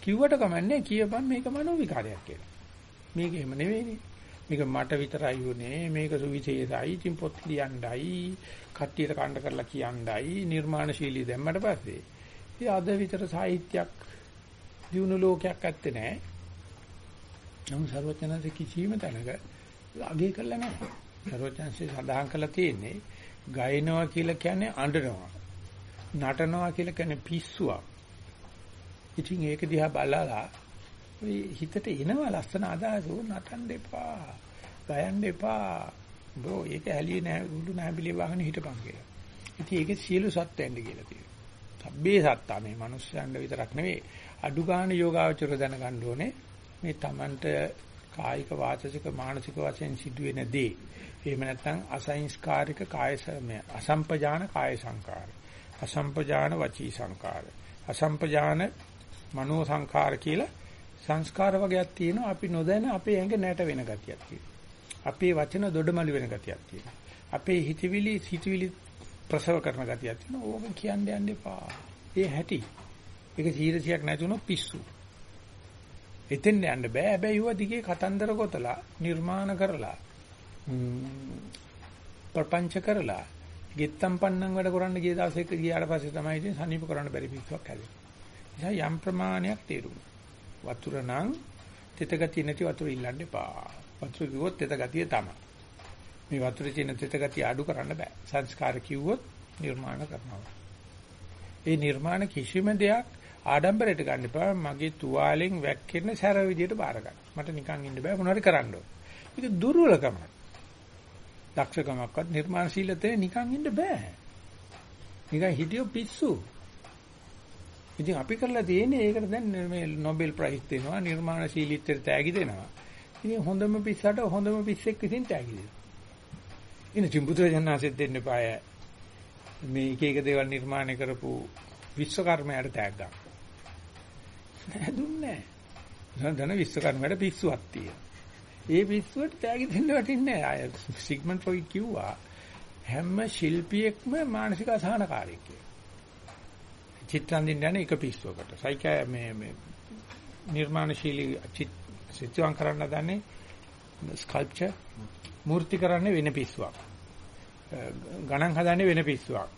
කිව්වට කමන්නේ කියපන් මේක මනෝ විකාරයක් කියලා. මේක එහෙම නෙවෙයිනේ. මේක මට විතරයි උනේ. මේක සුවිශේෂයි. ඉතින් පොත් ලියන්නයි, කට්ටියට කණ්ඩ කරලා කියන්නයි, නිර්මාණශීලී දැම්මට පස්සේ. ඉතින් අද විතර සාහිත්‍යයක් දිනු ලෝකයක් ඇත්තේ නැහැ. නමුත් ਸਰවඥාන්සේ කිසියම් තැනක අගය කළා නැහැ. ਸਰවඥාන්සේ සඳහන් කළා තියෙන්නේ ගයනවා කියලා කියන්නේ අඬනවා. නටනවා කියලා කියන්නේ පිස්සුවක්. ඉතින් ඒක දිහා බලලා ඔය හිතට එනවා ලස්සන අදහස නටන්න එපා. ගයන්න එපා. බෝ ඒක ඇලියේ නැහැ උඩු නැහැබිලි වහගෙන හිටපන් කියලා. ඉතින් ඒකේ සියලු සත්‍යයන්ද කියලා තියෙනවා. සබ්බේ සත්තා මේ මිනිස්යන්ට විතරක් නෙවෙයි අඩු ගන්න යෝගාවචර දැනගන්න ඕනේ මේ Tamanට කායික වාචසික මානසික වශයෙන් සිදුවෙන දේ. එහෙම නැත්නම් අසංස්කාරික කාය සමය අසම්පජාන කාය සංකාර. අසම්පජාන වචී සංකාර. අසම්පජාන මනෝ සංකාර කියලා සංස්කාර වර්ගයක් තියෙනවා අපි නොදැන අපේ ඇඟ නැට වෙන ගතියක් තියෙනවා. අපේ වචන දොඩමළු වෙන ගතියක් තියෙනවා. අපේ හිතවිලි හිතවිලි ප්‍රසව කරන ගතියක් තියෙනවා. ඕක කියන්න යන්න එපා. ඒ හැටි ඒක 100ක් නැති වුණොත් පිස්සු. එතෙන් යන්න බෑ. හැබැයි ඌව දිගේ කතන්දර ගොතලා නිර්මාණ කරලා ප්‍රපංච කරලා ගෙත්තම් පන්නම් වැඩ කරන්න ගිය දවසේක ගියාට පස්සේ තමයි ඉතින් සනීප කරන්න බැරි පිස්සුවක් හැදෙන්නේ. නිසා යම් ප්‍රමාණයක් තේරුම්. වතුර නම් තෙත ගතිය නැති වතුර ඉල්ලන්න එපා. වතුර කිව්වොත් තෙත ගතිය තමයි. මේ වතුරේ තියෙන තෙත ගතිය අඩු කරන්න බෑ. සංස්කාර කිව්වොත් නිර්මාණ කරනවා. ඒ නිර්මාණ කිසිම දෙයක් ආඩම්බරයට ගන්න එපා. මගේ තුවාලෙන් වැක්කෙන සැර විදියට බාර ගන්න. මට නිකන් ඉන්න බෑ මොනවාරි කරන්න ඕන. ඒක දුර්වලකම. දක්ෂකමක්වත් නිර්මාණශීලතේ නිකන් ඉන්න බෑ. නිකන් හිටියෝ පිස්සු. ඉතින් අපි කරලා තියෙන්නේ ඒකට දැන් මේ Nobel Prize දෙනවා නිර්මාණශීලීත්වයට තෑගි දෙනවා. ඉතින් හොඳම පිස්සට හොඳම පිස්සෙක් විසින් තෑගි දෙනවා. ඉතින් චිම්බුතේ දෙන්න එපාය. මේ එක එක දේවල් නිර්මාණය කරපු විශ්වකර්මයාට තෑග්ගක්. නෑ දුන්නේ නෑ. ධන විශ්වකර්මයාට පිස්සුවක් තියෙනවා. ඒ පිස්සුවට තෑගි දෙන්න වටින්නේ නෑ. අය සිග්මන්ඩ් ෆ්‍රොයිඩ් කිව්වා හැම ශිල්පියෙක්ම මානසික අසහනකාරයෙක් කියලා. චිත්‍රාන්දින්න යන එක පිස්සුවකට. සයිකා මේ මේ නිර්මාණශීලී චිත්‍රයන් කරන්න දන්නේ ස්කල්ප්චර් මූර්ති කරන්නේ වෙන පිස්සුවක්. ගණන් හදන්නේ වෙන පිස්සුවක්.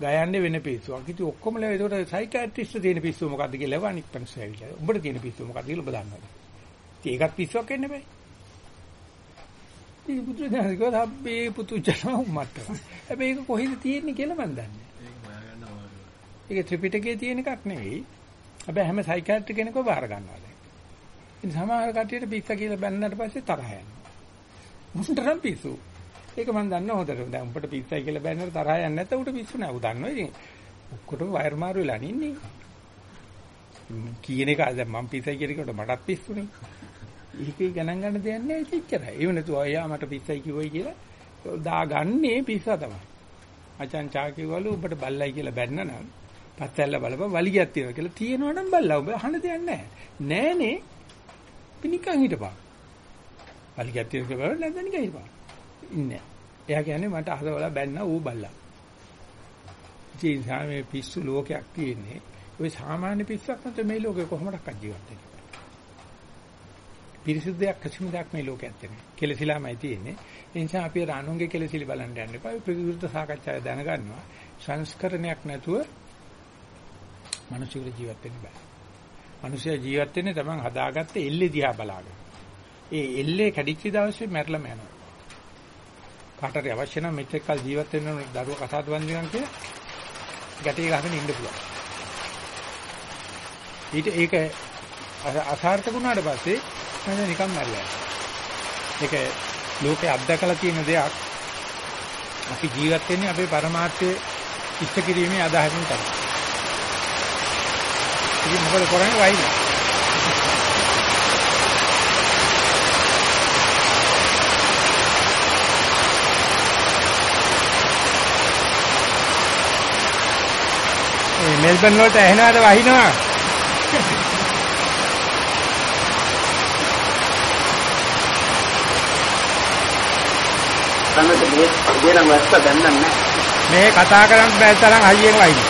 ගයන්නේ වෙන පිස්සුවක්. ඉතින් ඔක්කොමලා ඒකට සයිකියාට්‍රිස්ට් තියෙන පිස්සුව මොකද්ද කියලා ලවනික් පන්සල් ඇවිල්ලා. උඹට තියෙන පිස්සුව මොකද්ද කියලා ඔබ දන්නවද? ඉතින් ඒකත් පිස්සුවක් වෙන්න බෑ. ඉතින් පුදුරදාන කිව්වා හබ්බේ පුතු ජන උම්මත්ත. හැබැයි ඒක කොහෙද තියෙන්නේ කියලා මම දන්නේ. ඒක ත්‍රිපිටකයේ තියෙන එකක් නෙවෙයි. හැබැයි හැම සයිකියාට්‍රි කෙනෙක්ව බාර ගන්නවා දැන්. ඉතින් සමහර කට්ටියට පිස්සා කියලා බැන්නට පස්සේ තරහ යනවා. මුන්ටරම් පිස්සු. ඒක මම දන්නවා හොඳට. දැන් උඹට පිස්සයි කියලා බැන්නට තරහ යන්නේ නැත්නම් උට පිස්සු නෑ. උ දන්නවා ඉතින්. ඔක්කොටම වයර් මාරු වෙලා නින්නේ. කියන එක දැන් මම පිස්සයි කියන එකට මටත් පිස්සුනේ. ඒකේ ගණන් ගන්න දෙයක් නෑ ඉච්චරයි. ඒව නැතුව අයියා මට පිස්සයි කිව්වයි කියලා දාගන්නේ පිස්සා තමයි. අචාන් චා කිව්වලු උඹට බල්ලයි කියලා බැන්න නම් පත්තැල්ල බලපන් වලිගයක් තියෙනවා කියලා තියෙනවා නම් බල්ලා උඹ අහන්න දෙයක් නෑ. නෑනේ. පිනිකන් හිටපන්. වලිගයක් තියෙනවා කියලා නැත්නම් නිකන් හිටපන්. ඉන්නේ. එයා කියන්නේ මට අහසවල බැන්න ඌ බල්ලා. ඉතින් සාමේ පිස්සු ලෝකයක් තියෙන්නේ. ওই සාමාන්‍ය පිස්සක් නැත්නම් මේ ලෝකේ කොහොමඩක්වත් ජීවත් වෙන්නේ. පිරිසිදු දෙයක් කිසිම දෙයක් මේ ලෝකේ ඇත්තේ නැහැ. කෙලසිලාමයි තියෙන්නේ. ඒ නිසා අපි රාණුන්ගේ කෙලසිලි බලන්න යන්න එපා. ප්‍රතිවිරුද්ධ සාකච්ඡාව දැනගන්නවා. සංස්කරණයක් නැතුව මිනිස්සුන්ගේ ජීවත් වෙන්න බෑ. මිනිස්සු ජීවත් වෙන්නේ තමන් හදාගත්ත එල්ලේ දිහා බලාගෙන. ඒ එල්ලේ කැඩිච්ච දවසේ මැරලම යනවා. කාටරි අවශ්‍ය නම් මෙතෙක් කල ජීවත් වෙන්න ඕන දරුවා කසාද වන්දිනම් කියලා ගැටේ ගහගෙන ඉන්න පුළුවන්. ඊට ඒක අසාර්ථක වුණාට පස්සේ මම නිකන් මැරලා ඒක ලෝකේ අත්දකලා තියෙන දෙයක්. අපි ජීවත් වෙන්නේ අපේ પરමාර්ථයේ ඉෂ්ට කිරීමේ අදහසින් තමයි. ඉතින් මොකද කරන්නේ වයිලා? මේ මෙල්බන් වලට ඇහෙනවද වහිනවා? තමයි මේ දෙනම් වැස්ස දැන්නන්නේ. මේ කතා කරන්න බැරි තරම් හයියෙන් වහිනවා.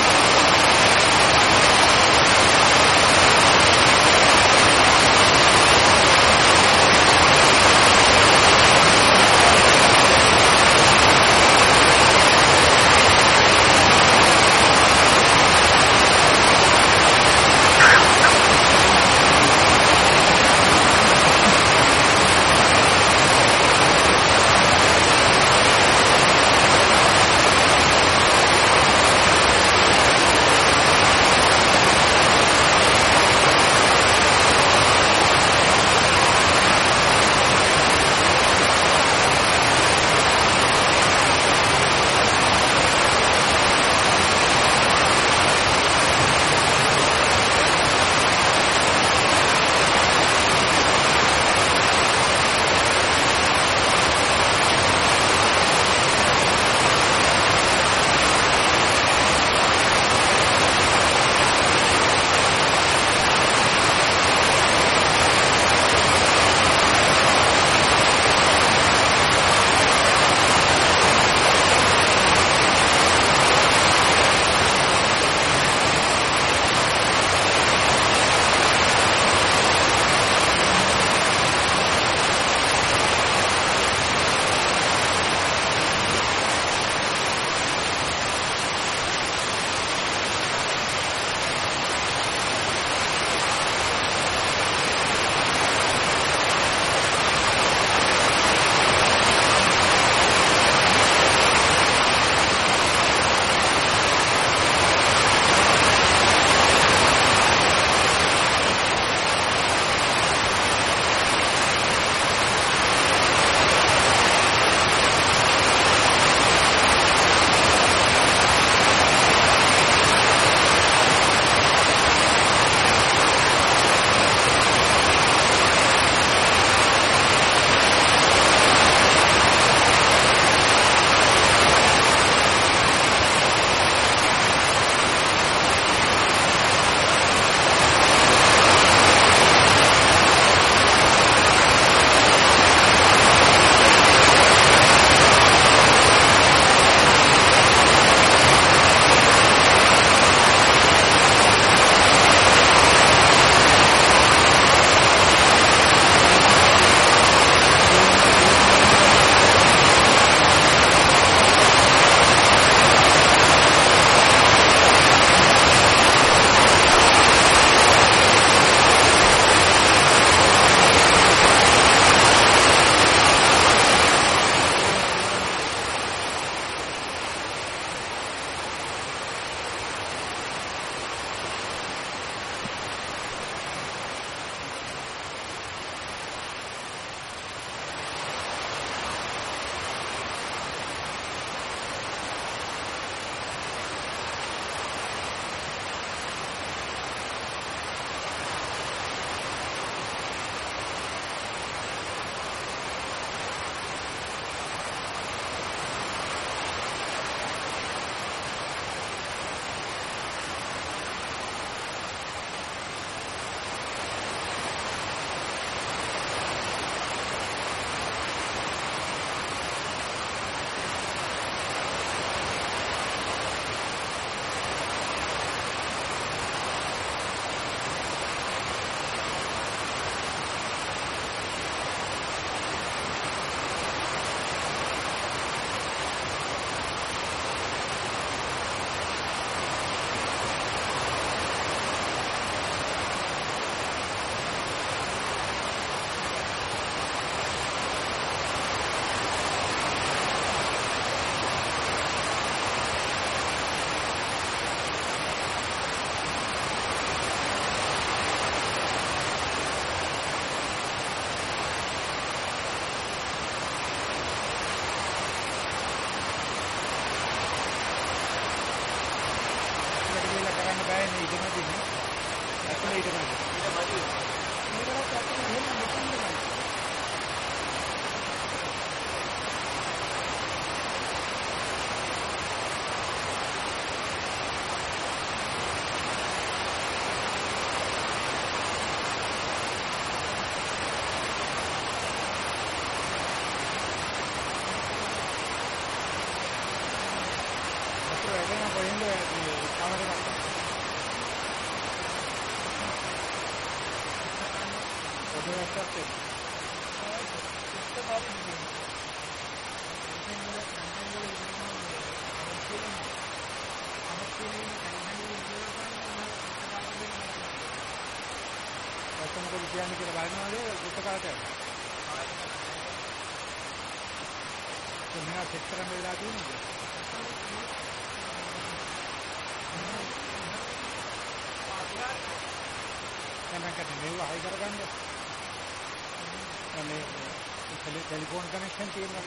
ටෙලිෆෝන් කනෙක්ෂන් තියෙනවා?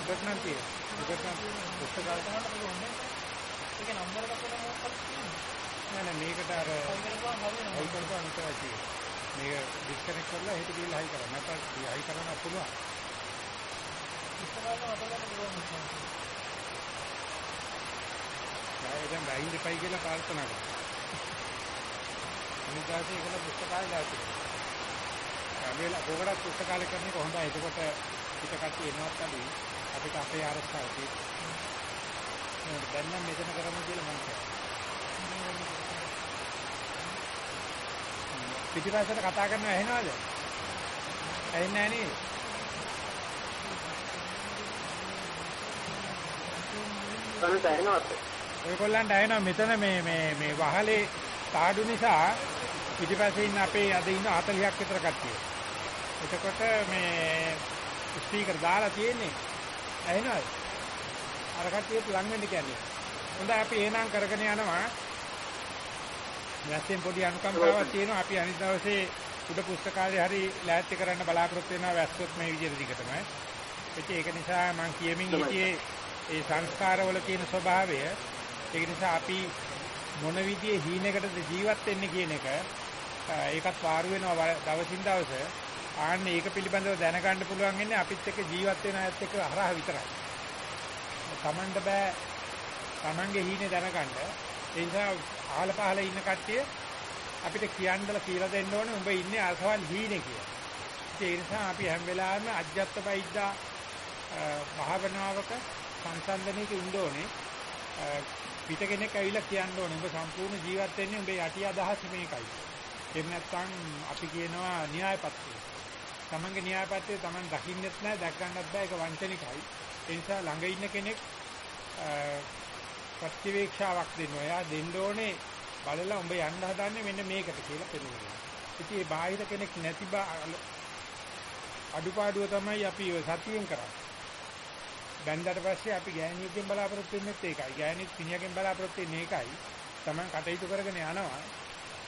උඩට නම් තියෙනවා. උඩට නම් පුස්තකාලට ඒක නම්බර එකක් වෙන මොකක්ද? නෑ නෑ මේකට අර හයි කරපුවා විතරයි තියෙන්නේ. මේක ඩිස්කනෙක්ට් කරලා හෙට ගිහලා හයි කරා. නැත්නම් හයි කරන්න පුළුවන්. ඉස්සරහට අතගන්න පුළුවන්. ආයෙ දැන් බයින් දෙපයි කියලා ප්‍රාර්ථනා කරා. අනිත් දවසේ ඒකල පුස්තකාලේ දාලා මේලා කොකඩක් පුස්තකාලේ කරන එක හොඳයි. එතකොට පිට කට්ටිය එනවත් අඩුයි. අපිට අපේ ආරක්ෂාව තියෙනවා. දැන් නම් මෙතන කරමු කියලා මම කියනවා. පිටිපස්සට කතා කරනවා ඇහෙනවද? ඇහෙන්නේ නැහැ නේද? කනට ඇහෙනවද? ඔයගොල්ලන්ට ඇහෙනවා මෙතන මේ මේ මේ වහලේ තාඩු නිසා පිටිපස්සේ ඉන්න අපේ අද ඉන්න 40ක් විතර කට්ටිය. එතකොට මේ ස්පීකර් දාලා තියෙන්නේ ඇහෙනවද? අර කට්ටියට ලඟ වෙන්න කියන්නේ. හොඳයි අපි එහෙනම් කරගෙන යනවා. වැස්සෙන් පොඩි අනුකම්පාවක් තියෙනවා. අපි අනිත් දවසේ උඩ පුස්තකාලේ හරි ලෑස්ති කරන්න බලාපොරොත්තු වෙනවා වැස්සොත් මේ විදිහට දිගටම. ඉතින් ඒක නිසා මම කියමින් හිටියේ ඒ සංස්කාරවල තියෙන ස්වභාවය ඒක නිසා අපි මොන විදිහේ හීනකටද ජීවත් වෙන්නේ කියන එක ඒකත් වාරු වෙනවා දවසින් දවස ආන්න ඒක පිළිබඳව දැනගන්න පුළුවන් ඉන්නේ අපිත් එක්ක ජීවත් වෙන අයත් එක්ක හරහා විතරයි. Tamanට බෑ Tamanගේ හීනේ දැනගන්න. ඒ නිසා අහල පහල ඉන්න කට්ටිය අපිට කියන්නලා කියලා දෙන්න ඕනේ උඹ ඉන්නේ අසවල් හීනේ කියලා. ඒ නිසා අපි හැම වෙලාවෙම අජ්ජත් බයිද්දා භාවනාවක සංසන්දනයක ඉන්න ඕනේ. පිට කෙනෙක් ඇවිල්ලා කියන්න ඕනේ උඹ සම්පූර්ණ ජීවත් වෙන්නේ උඹේ යටි අදහස් මේකයි. එහෙම නැත්නම් අපි කියනවා න්‍යායපත්‍රය. Tamange න්‍යායපත්‍රය Taman දකින්නෙත් නැහැ දැක් ගන්නත් බෑ ඒක වංචනිකයි. ඒ නිසා ළඟ ඉන්න කෙනෙක් ප්‍රතිවේක්ෂාවක් දෙන්න ඔයා දෙන්න ඕනේ බලලා උඹ යන්න හදන්නේ මෙන්න මේකට කියලා පෙන්නනවා. ඉතින් මේ බාහිර කෙනෙක් නැති අඩුපාඩුව තමයි අපි සතියෙන් කරන්නේ. බැන්දට පස්සේ අපි ගෑණියෙක්ගෙන් බලාපොරොත්තු වෙන්නේත් ඒකයි. ගෑණිත් පිනියගෙන් බලාපොරොත්තු වෙන්නේ ඒකයි. Taman කටයුතු කරගෙන යනවා.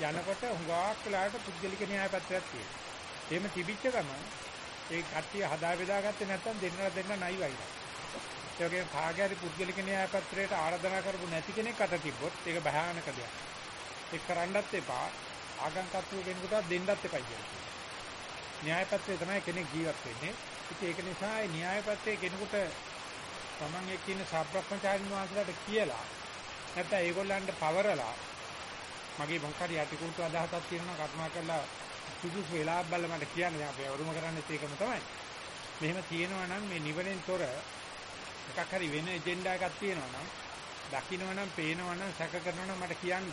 යනකොට හුඟක් වෙලාවට පුද්ගලික න්‍යාය පත්‍රයක් තියෙනවා. එහෙම තිබිච්ච ගමන් ඒ කට්ටිය හදා බෙදා ගත්තේ නැත්නම් දෙන්නට දෙන්න නයි වයිලා. ඒ වගේම කාගෑරි පුද්ගලික න්‍යාය පත්‍රයට ආරාධනා කරපු නැති කෙනෙක් අත තිබ්බොත් ඒක භයානක දෙයක්. ඒක කරන්නත් එපා. ආගම් කට්ටිය කෙනෙකුට දෙන්නත් එපා කියන්නේ. න්‍යාය පත්‍රය තමයි කෙනෙක් ජීවත් වෙන්නේ. ඉතින් ඒක නිසා ඒ න්‍යාය පත්‍රයේ කෙනෙකුට Taman එක්ක ඉන්න සබ්‍රක්‍මචාරින් වහන්සේලාට කියලා නැත්නම් ඒගොල්ලන්ට පවරලා මගේ මොකක්ද යටිකුරුතු අදහසක් තියෙනවා කරුණා කරලා සුදුසු වෙලාවක් බලලා මට කියන්න දැන් අපි වරුම කරන්නේත් ඒකම තමයි. මෙහෙම තියෙනවා නම් මේ නිවනෙන් තොර එකක් හරි වෙන එජෙන්ඩා එකක් තියෙනවා නම් දකින්නවා නම් පේනවා නම් සැක කරනවා නම් මට කියන්න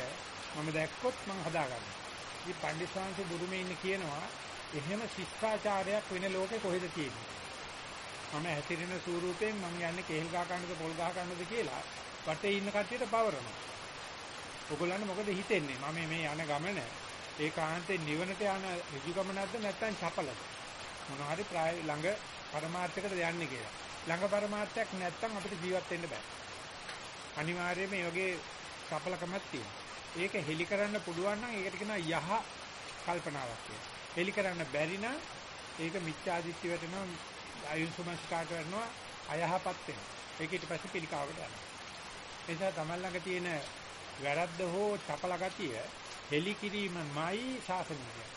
මම දැක්කොත් මම හදාගන්නවා. ඉතින් පණ්ඩිත ස්වාමීන් බුරුමේ ඉන්න කියනවා එහෙම ශිෂ්ටාචාරයක් වෙන ලෝකේ කොහෙද තියෙන්නේ? මම හැතිරෙන ස්වරූපයෙන් මම යන්නේ කේල් ගහ ගන්නද පොල් ගහ ගන්නද කියලා වටේ ඉන්න කට්ටියට පවරනවා. ඔයගොල්ලන්ට මොකද හිතෙන්නේ? මම මේ යන ගමන ඒකාන්තේ නිවනට යන ඍජු ගමනක්ද නැත්නම් චපලද? මොන හරි ප්‍රාය ළඟ පරමාර්ථයකට යන්නේ කියලා. ළඟ පරමාර්ථයක් නැත්නම් අපිට ජීවත් වෙන්න බෑ. අනිවාර්යයෙන්ම මේ වගේ චපලකමක් තියෙනවා. ඒක හෙලි කරන්න පුළුවන් නම් ඒකට කියනවා යහ කල්පනාවක් කියලා. හෙලි කරන්න බැරි නම් ඒක මිත්‍යාදිත්‍ය වෙනවා අයුන්සුමස්කාට වෙනවා අයහපත් වෙනවා. ඒක ඊට පස්සේ පිළිකාවට යනවා. ඒ නිසා තමයි ළඟ තියෙන වැරද්ද හෝ චපල ගතිය හෙලි කිරීමමයි ශාසනය කියන්නේ.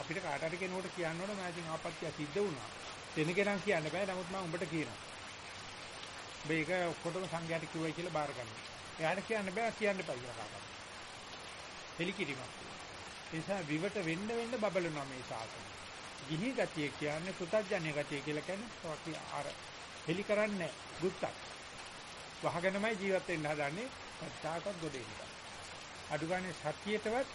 අපිට කාට හරි කෙනෙකුට කියන්න ඕන මම ඉතින් ආපත්‍ය සිද්ධ වුණා. දෙනකෙනම් කියන්න බෑ. නමුත් මම උඹට කියනවා. ඔබ ඒක ඔක්කොටම සංඝයාට කිව්වයි කියලා බාර ගන්න. එයාට කියන්න බෑ කියන්න එපා කියලා කාටවත්. හෙලි කිරීමක්. ඒ නිසා විවට වෙන්න වෙන්න බබලනවා මේ ශාසනය. ගිහි ගතිය කියන්නේ පුතඥය ගතිය කියලා කියන්නේ අපි අර හෙලි කරන්නේ ගුත්තක්. වහගෙනමයි ජීවත් වෙන්න හදන්නේ සත්‍යාකත් ගොඩේට. අඩු ගානේ සතියේටවත්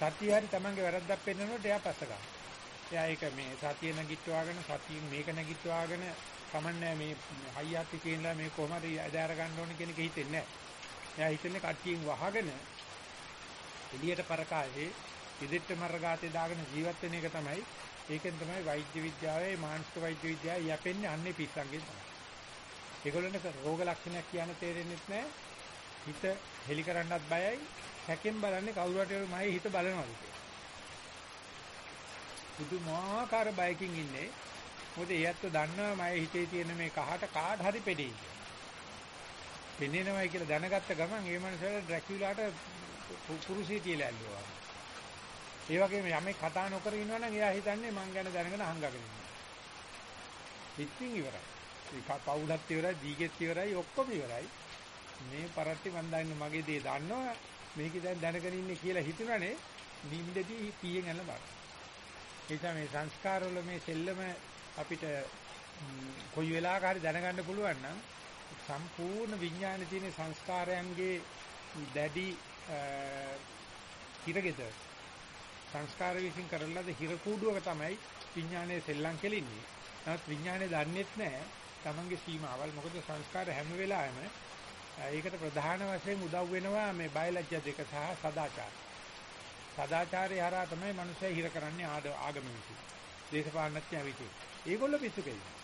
සතිය හරි Tamange වැරද්දක් පෙන්නනකොට එයා පස්ස ගන්නවා. එයා ඒක මේ සතිය නැගිටවාගෙන සතිය මේක නැගිටවාගෙන කමන්නේ මේ හයියත් කියනවා මේ කොහොම හරි අදාර ගන්න ඕනේ කියන එක හිතෙන්නේ නැහැ. එයා හිතන්නේ කට්ටියෙන් වහගෙන එළියට පරකායේ ඉදිරිට මර්ගාතේ දාගෙන ජීවත් වෙන එක තමයි ඒකෙන් තමයි වෛද්‍ය විද්‍යාවේ මානසික වෛද්‍ය විද්‍යාව යැපෙන්නේ අන්නේ පිස්සන්ගෙන් තමයි. ඒගොල්ලන්ට රෝග ලක්ෂණයක් කියන්න තේරෙන්නේ නැහැ. හිත හෙලි කරන්නත් බයයි. සැකෙන් බලන්නේ කවුරු හරි මගේ හිත බලනවාද කියලා. පුදුමාකාර බයකින් ඉන්නේ. මොකද ඒත් දන්නවා මගේ හිතේ තියෙන මේ කහට කාට හරි පෙඩෙයි කියලා. පෙන්නේනවයි කියලා දැනගත්ත ගමන් ඒ මනුස්සයාට ඩ්‍රැකියුලාට පුරුෂී තියලා ඇල්ලුවා. ඒ වගේම යමෙක් කතා නොකර ඉන්නවනම් එයා හිතන්නේ මං ගැන දැනගෙන හංගගෙන ඉන්නවා. ඉතින් ඉවරයි. ඒක පවුලත් ඉවරයි, දීගෙත් ඉවරයි, ඔක්කොම ඉවරයි. මේ පරට්ටි මන් දන්නේ මගේ දේ දන්නවා. මේක දැන් දැනගෙන ඉන්නේ කියලා හිතනනේ නිින්දදී පීයෙන් යන බාර. ඒ නිසා මේ සංස්කාර වල මේ සෙල්ලම අපිට කොයි වෙලාවක හරි දැනගන්න පුළුවන් නම් සම්පූර්ණ විඥානයේ තියෙන සංස්කාරයන්ගේ දැඩි හිරගෙද සංස්කාර විසින් කරලාද හිර කූඩුවක තමයි විඥානයේ සෙල්ලම් කෙලින්නේ. නමුත් විඥානය දන්නේත් නැහැ තමන්ගේ සීමාවල්. මොකද සංස්කාර හැම වෙලාවෙම ඒකට ප්‍රධාන වශයෙන් උදව් වෙනවා මේ බයලජ්‍ය දෙක සහ සදාචාර. සදාචාරය හරහා තමයි මිනිස්සු හිර කරන්නේ ආගම විසින්. දේශපාලනඥය විසින්. ඒගොල්ලෝ පිස්සු කෙලිනවා.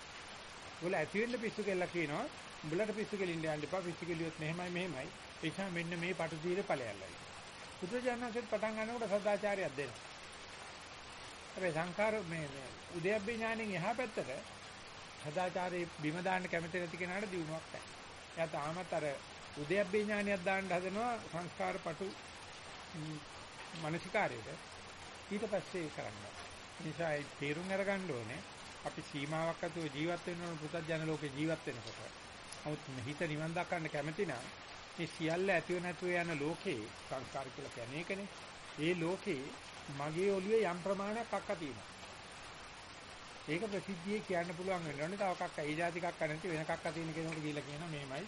ඒගොල්ලෝ ඇති වෙන්න පිස්සු කෙල්ලා කියනවා උඹලට පිස්සු කෙලින්න යන්න එපා පිස්සු කෙලියොත් මෙහෙමයි මෙහෙමයි. ඒ නිසා මෙන්න මේ පටු තීරේ ඵලයල්ලයි. බුදුජානකෙත් පටන් ගන්නකොට සදාචාරයක් දෙනවා. හැබැයි සංඛාර මේ උද්‍යප්පේ ඥාණයෙන් එහා පැත්තට සදාචාරයේ බිම දාන්න කැමති නැති කෙනාට දිනුවක් නැහැ. එයා තාමත් අර උද්‍යප්පේ ඥානියක් දාන්න හදනවා සංස්කාර පටු මානසිකාරයට. ඊට පස්සේ කරන්න. නිසා ඒ තීරුම් අරගන්න ඕනේ අපි සීමාවක් අතුව ජීවත් වෙන්න ඕන පුතත්ජන ලෝකේ ජීවත් වෙනකොට. නමුත් හිත නිවන් දක්වන්න කැමති නම් මේ සියල්ල ඇතිව නැතුව යන ලෝකේ සංස්කාර කියලා කියන්නේ ඒකනේ. ඒ ලෝකේ මගේ ඔළුවේ යම් ප්‍රමාණයක් අක්ක තියෙනවා. ඒක ප්‍රසිද්ධියේ කියන්න පුළුවන් වෙනවනේ තව කක්ක ඒ જાති කක්ක නැති වෙන කක්ක තියෙන කෙනෙකුට කියලා කියනවා මේමයි.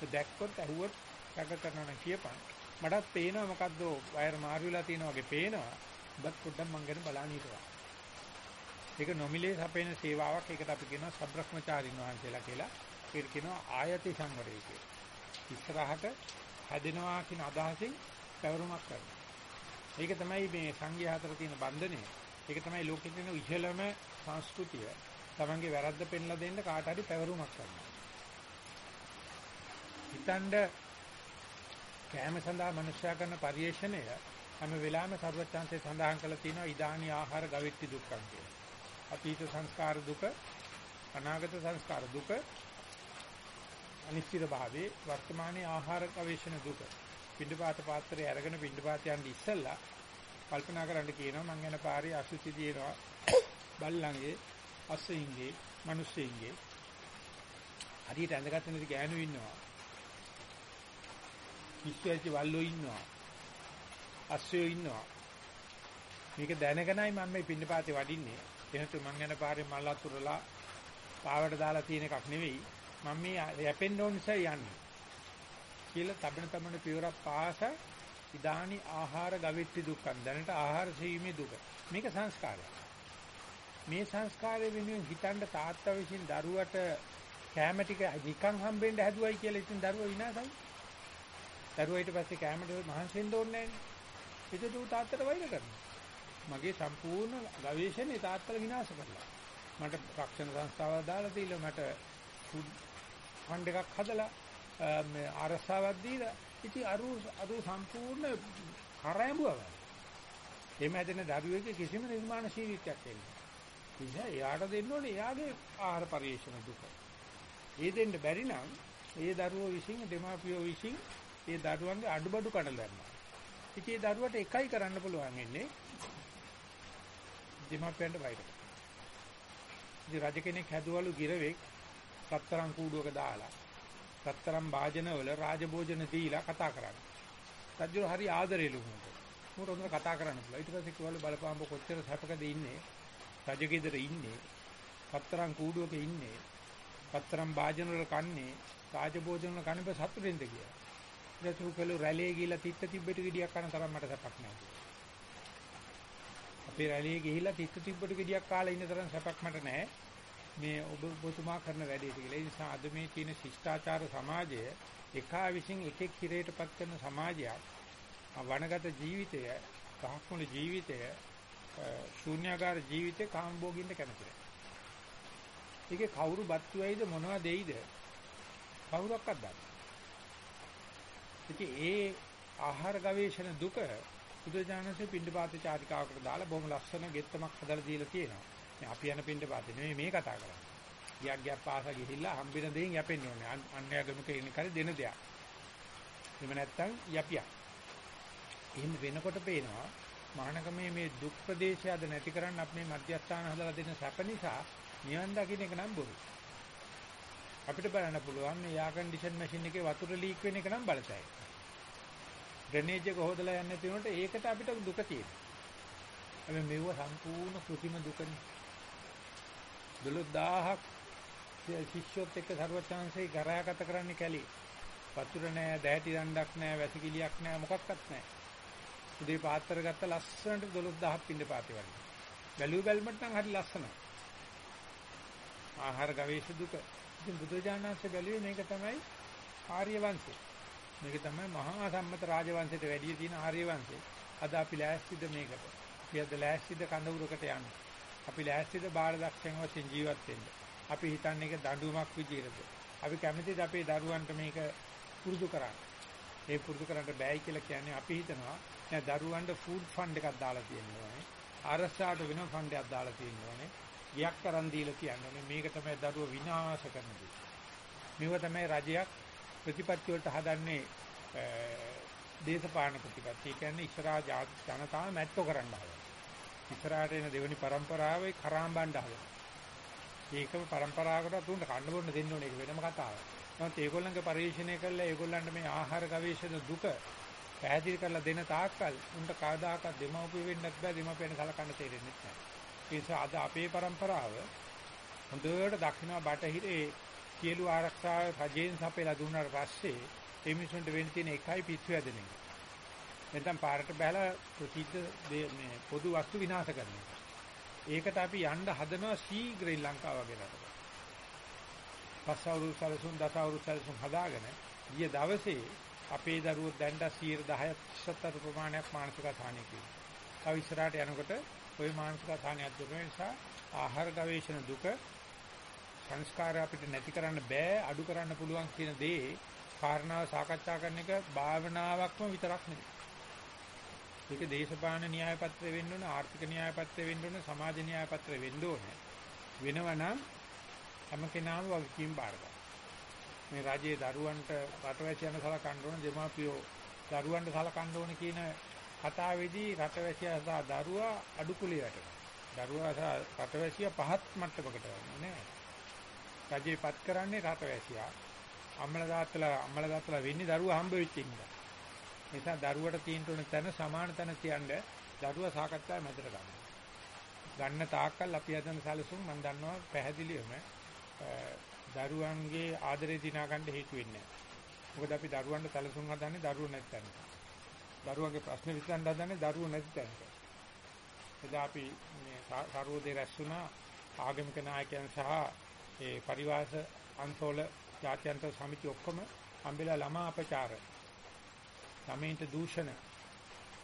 ඒක දැක්කොත් ඇහුවොත් කක කරනවා නම් කියපන්. මටත් පේනවා මොකද්ද වයර් මාරු වෙලා තියෙනවා වගේ පේනවා. බත් පොඩ්ඩක් මං ගැන බලන්න හිටවා. ඒක නොමිලේ සපේන සේවාවක්. ඒකට අපි කියනවා සබ්‍රක්‍මචාරින් වහන්සේලා කියලා. ඒක කියනවා ආයති සංවරය කියලා. ඉස්සරහට හැදෙනවා කියන අදහසින් පැවරුමක් කරනවා. ඒක තමයි මේ සංඝයා අතර තියෙන බන්ධනය. ඒක තමයි ලෝකෙ තියෙන ඉහළම සංස්කෘතිය. තමන්ගේ වැරද්ද පෙන්ලා දෙන්න කාට හරි පැවරුමක් කරනවා. හිතනද කෑම සඳහා මනුෂ්‍යයා කරන පරිේශණය හැම වෙලාවෙම සර්වචාන්සේ සඳහන් කරලා තියෙනවා ඉදානි ආහාර ගවිත්‍ති දුක්ඛං කියලා. අතීත සංස්කාර දුක, අනාගත සංස්කාර දුක, අනිශ්චිත භාවයේ වර්තමානයේ ආහාර ගවේෂණ දුක. පින්ඩපාත පාත්‍රය අරගෙන පින්ඩපාත යන්න ඉස්සෙල්ලා කල්පනා කරන්න කියනවා. මං යන පාරේ අසුචි දිනවා බල්ලන්ගේ අස්සෙයින්ගේ මිනිස්සෙයින්ගේ හරියට ඇඳගත්ත නැති ගෑනු ඉන්නවා. කිස්සෙච්ච වල්ලෝ ඉන්නවා. අස්සයෝ ඉන්නවා. මේක දැනගෙනයි මම මේ පින්නපාතේ වඩින්නේ. එහෙනම් මං යන පාරේ මල් අතුරලා පාවට දාලා තියෙන එකක් නෙවෙයි. මම මේ යැපෙන්න ඕන නිසා යන්නේ. කියලා තබන තමන පියවරක් පාස ඉදානි ආහාර ගවිත්‍ති දුක්ඛන් දැනට ආහාර සීමේ දුක. මේක සංස්කාරයක් මේ සංස්කාරය වෙනුවෙන් හිතන්න තාත්තා විසින් දරුවට කැම ටික නිකන් හම්බෙන්න හැදුවයි කියලා ඉතින් දරුවා විනාසයි. දරුවා ඊට පස්සේ කැමට මහන්සි වෙන්න ඕනේ නැහැ ඒක දු තාත්තට වෛර කරනවා. මගේ සම්පූර්ණ ගවේෂණේ තාත්තට විනාශ කරලා. මට රක්ෂණ සංස්ථාවක් දාලා දීලා මට ෆන්ඩ් එකක් හදලා මේ අරසාවක් දීලා ඉතින් අරු අරු සම්පූර්ණ කරෑඹුවා. එහෙම හැදෙන දරුවෙක් කිසිම නිර්මාණශීලීත්වයක් එන්නේ. ඉතින් එයාට දෙන්න ඕනේ එයාගේ ආහාර පරිේශන දුක. ඒ දෙන්න බැරි නම් ඒ දරුවෝ විසින් දෙමාපියෝ විසින් ඒ දරුවන්ගේ අඩුබඩු කඩලා දැම්මා. ඉතින් ඒ දරුවට එකයි කරන්න පුළුවන් ඉන්නේ දෙමාපියන්ට වෛර කරනවා. ඉතින් රජ කෙනෙක් හැදුවලු ගිරවෙක් සත්තරන් කූඩුවක දාලා සත්තරන් වාජනවල රාජභෝජන දීලා කතා කරන්නේ. රජු හරි ආදරෙලු මොකද. මොකට හොඳට කතා කරන්න පුළුවන්. ඊට පස්සේ කිව්වලු බලපාඹ කොච්චර සැපකද ඉන්නේ. රජගෙදර ඉන්නේ. සත්තරන් කූඩුවක ඉන්නේ. සත්තරන් වාජන වල කන්නේ. රාජභෝජන වල කන්නේ සතුටෙන්ද කියලා. ඊට කළු රැළේ ගිහිල්ලා තිත්ත තිබ්බට ගෙඩියක් කන තරම් මට සැපක් නැහැ. අපේ රැළේ ගිහිල්ලා තිත්ත තිබ්බට ගෙඩියක් කාලා ඉන්න තරම් සැපක් මට නැහැ. මේ ඔබ ඔබතුමා කරන වැඩේට කියලා. ඒ නිසා අද මේ තියෙන ශිෂ්ටාචාර සමාජය එකා විසින් එකෙක් හිරේටපත් කරන සමාජයක්. වනගත ජීවිතය, කහකුණු ජීවිතය, ශූන්‍යාකාර ජීවිතේ කාම්භෝගින්ද කැමති නැහැ. ඒකේ කවුරු බත්තු වෙයිද මොනවද දෙයිද? කවුරක්වත් දන්නේ ඉතින් ඒ ආහාර ගවේෂණ දුක බුදුජානකසේ පින්ඩපාත චාරිකාවකට දාලා බොහොම ලස්සන ගෙත්තමක් හදලා දීලා තියෙනවා. මේ අපි යන පින්ඩපාතේ නෙමෙයි මේ කතා කරන්නේ. ගියක් ගියක් පාසා ගිහිල්ලා හම්බෙන දෙයින් යැපෙන්න ඕනේ. අන්‍යගමක ඉන්න කරේ දෙන දෙයක්. එහෙම නැත්තම් යපියක්. එහෙම වෙනකොට පේනවා මහානගමේ මේ දුක් ප්‍රදේශය අද නැති කරන්න අපි මේ මධ්‍යස්ථාන හදලා දෙන සැප නිසා නිවන් දකින්න එක නම් බොරු. අපිට බලන්න පුළුවන් මේ යා කන්ඩිෂන් මැෂින් එකේ වතුර ලීක් වෙන එක නම් බලතයි. ඩ්‍රේනේජ් එක හොදලා යන්න තියෙනකොට ඒකට අපිට දුක තියෙනවා. හැබැයි මෙව සම්පූර්ණ કૃතිම දුකනේ. 12000ක් ශිෂ්‍යොත් එක්ක සර්වචාන්සේ ගරාගත කරන්න කැලේ. වතුර නැහැ, දැහැටි දණ්ඩක් නැහැ, වැසිකිලියක් නැහැ, මොකක්වත් නැහැ. උදේ පාත්‍ර ගත්ත ලස්සනට 12000ක් පින්න පාතේ වගේ. බැලුව බැලමට නම් හරි ලස්සනයි. ආහාර ගවේෂ දුක. ඉතින් බුදුජානනාංශ බැලුවේ මේක තමයි ආර්ය වංශය. මේක තමයි මහා සම්මත රාජවංශයට වැඩි තියෙන ආර්ය වංශය. අද අපි ලෑස්තිද මේකට? කියද ලෑස්තිද කඳවුරකට යන්න? අපි ලෑස්තිද බාහිර දක්ෂයන් වශයෙන් ජීවත් වෙන්න? අපි හිතන්නේ ඒක දඬුවමක් විදියටද? අපි කැමතිද අපේ දරුවන්ට මේක පුරුදු කරන්න? ඒ පුරුදු කරන්න බෑයි කියලා කියන්නේ අපි හිතනවා නෑ දරුවන්ට ෆුඩ් ෆන්ඩ් එකක් දාලා තියෙන්න ඕනේ. අරසාට වෙන ෆන්ඩ් එකක් දාලා තියෙන්න ඕනේ. ගියක් කරන් දීලා කියන්නේ මේක තමයි දරුව විනාශ කරන දේ. මේව තමයි රජයක් ප්‍රතිපත්ති වලට හදන්නේ දේශපාලන ප්‍රතිපත්ති. ඒ කියන්නේ ඉස්සරහා ජනතාව මැට්ටෝ කරන්න හදනවා. ඉස්සරහට එන දෙවෙනි પરම්පරාවේ කරාඹණ්ඩ හදලා. ඒකම પરම්පරාවකට උන්ට කන්න බොන්න දෙන්න ඕනේ ඒක වෙනම කතාවක්. නමුත් ඒගොල්ලන්ගේ පරිශ්‍රණය කළා ඒගොල්ලන්ට මේ ආහාර ගවේෂණ දුක පැහැදිලි කරලා දෙන තාක්කල් උන්ට කවදාකවත් දෙමව්පිය වෙන්නත් බෑ දෙමව්පියන් සලකන්න තේරෙන්නේ නැහැ. ඒ නිසා අද අපේ પરම්පරාව හොඳට දක්ෂිනා බටහිරේ සියලු ආරක්ෂාව රජයෙන් සපයලා දුන්නාට පස්සේ ඒ මිනිසුන්ට වෙන්න තියෙන එකයි පිස්සු හැදෙන එක. නැත්නම් පාරට බහලා ප්‍රසිද්ධ මේ පොදු වස්තු විනාශ කරන එක. ඒකට අපි යන්න හදනවා ශීඝ්‍රයෙන් ලංකාව වගේ රටක. පස්වරු සැලසුම් දසවරු සැලසුම් හදාගෙන ගිය දවසේ අපේ දරුවෝ දැන්ට 10 17 ප්‍රමාණයක් මානසික අසහනය කියනවා. තව ඉස්සරහට යනකොට ওই මානසික අසහනයක් දුක නිසා ආහාර ගවේෂණ දුක සංස්කාර අපිට නැති කරන්න බෑ අඩු කරන්න පුළුවන් කියන දේ කාරණාව සාකච්ඡා කරන එක භාවනාවක්ම විතරක් නෙවෙයි. ඒක දේශපාලන න්‍යාය පත්‍රය වෙන්න ඕන, ආර්ථික න්‍යාය පත්‍රය වෙන්න ඕන, සමාජ න්‍යාය පත්‍රය වෙන්න ඕන. වෙනවනම් හැම කෙනාම වගකීම් බාර ගන්න. මේ රජයේ දරුවන්ට රටවැසියන් සලකන්න ඕන, දෙමාපියෝ දරුවන්ට සලකන්න ඕන කියන කතාවේදී රටවැසියා සහ දරුවා අඩු කුලිය වැටෙනවා. දරුවා සහ රටවැසියා පහත් මට්ටමකට යනවා නෑ. රජේපත් කරන්නේ රටවැසියා. අම්මලා තාත්තලා අම්මලා තාත්තලා වෙන්නේ දරුවා හම්බ වෙච්ච ඉඳලා. නිසා දරුවට තියෙන්න ඕන තැන සමාන තැන තියන්න දරුවා සාකච්ඡාවේ මැදට ගන්න. ගන්න තාක්කල් අපි හදන සැලසුම් මම දන්නවා පැහැදිලිවම දරුවන්ගේ ආදරේ දිනා ගන්න හේතු වෙන්නේ නැහැ. මොකද අපි දරුවන්ට සැලසුම් හදන්නේ දරුවෝ නැත්තන. දරුවන්ගේ ප්‍රශ්න විසඳන්න හදන්නේ දරුවෝ නැති තැනක. එදා අපි මේ සාරෝදේ රැස්ුණා ආගමික නායකයන් සහ ඒ පරිවාස අන්තෝල ජාත්‍යන්තර සමිති ඔක්කොම හම්බෙලා ළමා අපචාර ළමයින්ට දූෂණ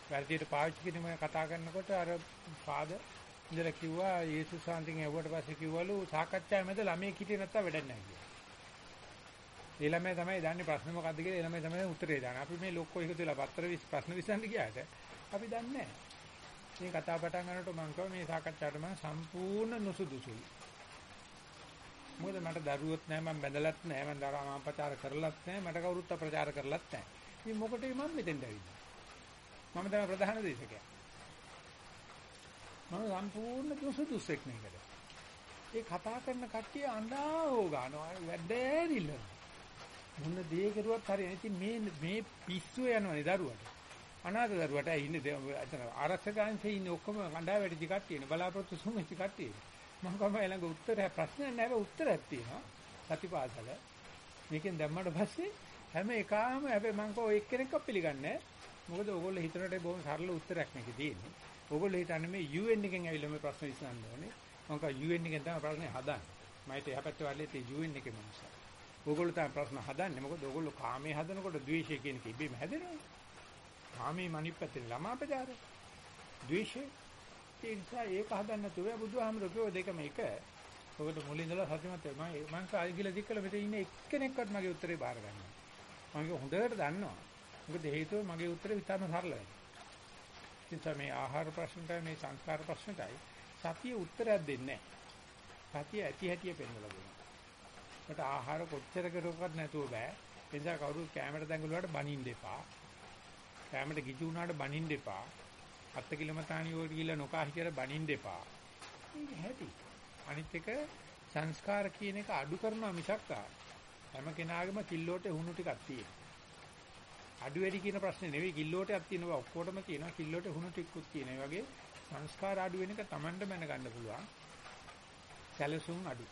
වැඩියට පාවිච්චි කිරීම කතා කරනකොට අර ෆාදර් ඉඳලා කිව්වා යේසුස් වහන්සේගෙන් ඇහුවට පස්සේ කිව්වලු සාකච්ඡාවේ මැද ළමයි හිටියේ නැත්තම් වැඩක් නැහැ කියලා. ඒ ළමයා තමයි දන්නේ ප්‍රශ්න මොකද්ද කියලා ඒ ළමයා තමයි උත්තරේ දාන්නේ. අපි මේ ලොක්කෝ එකතු වෙලා පත්‍ර විස් ප්‍රශ්න විසඳන්න ගියාට අපි දන්නේ නැහැ. මේ කතා පටන් ගන්නකොට මම කිව්වා මේ සාකච්ඡාවට මම සම්පූර්ණ නුසුදුසුයි. මොකද මට දරුවොත් නැහැ මම බැඳලත් නැහැ මම දරාම ප්‍රචාර කරලත් නැහැ මට කවුරුත් ප්‍රචාර කරලත් නැහැ. ඉතින් මොකටද මම මෙතෙන්ට ඇවිල්ලා? මම තමයි ප්‍රධාන දේශකයා. මම සම්පූර්ණ දුසුදුසෙක් මේකට. ඒ කතා කරන කට්ටිය අඬා හො ගන්නවා වැඩේරිල්ල. මොන දේ කරුවත් හරියන්නේ. ඉතින් මේ මේ පිස්සුව යනවානේ දරුවට. අනාථ දරුවට ඉන්නේ අතන ආරක්ෂකයන්සේ ඉන්නේ ඔක්කොම කණ්ඩායම් වැඩි කට්ටියනේ බලාපොරොත්තු සුමෙච්ච කට්ටිය. මම කම ළඟ උත්තරය ප්‍රශ්නයක් නැහැ උත්තරයක් තියෙනවා. සතිපාසල. මේකෙන් දැම්මට පස්සේ හැම එකාම හැබැයි මම කෝ එක්කෙනෙක්ව පිළිගන්නේ මොකද ඕගොල්ලෝ හිතනට බොහොම සරල උත්තරයක් මේකේ තියෙන්නේ. ඕගොල්ලෝ හිතන්නේ මේ UN එකෙන් ඇවිල්ලා මේ ප්‍රශ්න විසඳන්න ඕනේ. මම කෝ UN එකෙන් තමයි ප්‍රශ්නේ හදන්නේ. මයිට එහා පැත්තේ වලේ තියෙන UN එකේ මනුස්සය. ඕගොල්ලෝ තමයි ප්‍රශ්න හදන්නේ. මොකද ඕගොල්ලෝ කාමයේ හදනකොට ද්වේෂය කියන එක ඉබේම හැදෙනවා. කාමයේ මනිප්පතේ ළමාපචාර. ද්වේෂය. ඒ නිසා ඒක හදන්න නැතුව බුදුහාමරෝ දෙකම එක. ඔකට මුලින් ඉඳලා සත්‍යමත් මම මං කායි කියලා දික්කල මෙතන ඉන්න එක්කෙනෙක්වත් මගේ උත්තරේ බාර ගන්නවා. මම හොඳට දන්නවා. මොකද හේතුව මගේ උත්තරේ විතරම සරලයි. නිසා මේ ආහාර ප්‍රශ්නටයි මේ සංස්කාර ප්‍රශ්නටයි සතිය උත්තරයක් දෙන්නේ නැහැ. සතිය ඇති හැටිය පෙන්වලා දෙනවා. ඒකට ආහාර කොච්චර කරුවක්වත් නැතුව බෑ. ඒ නිසා කවුරු කැමරට දඟලුවාට බනින්න එපා. කැමරට ගිජු වුණාට බනින්න එපා. අත්ති කිලමතාණි වලට ගිහිල්ලා නොකා හිටියට බනින්න එපා. මේක හැටි. අනිත් එක සංස්කාර කියන එක අඩු කරනවා මිසක් හැම කෙනාගේම කිල්ලෝට හුණු ටිකක් තියෙනවා. අඩු වැඩි කියන ප්‍රශ්නේ නෙවෙයි කිල්ලෝටයක් තියෙනවා ඔක්කොටම තියෙනවා කිල්ලෝට හුණු ටිකකුත් තියෙන. ඒ වගේ සංස්කාර අඩු වෙන එක Tamanට මැන ගන්න පුළුවන්. සැලසුම් අඩු.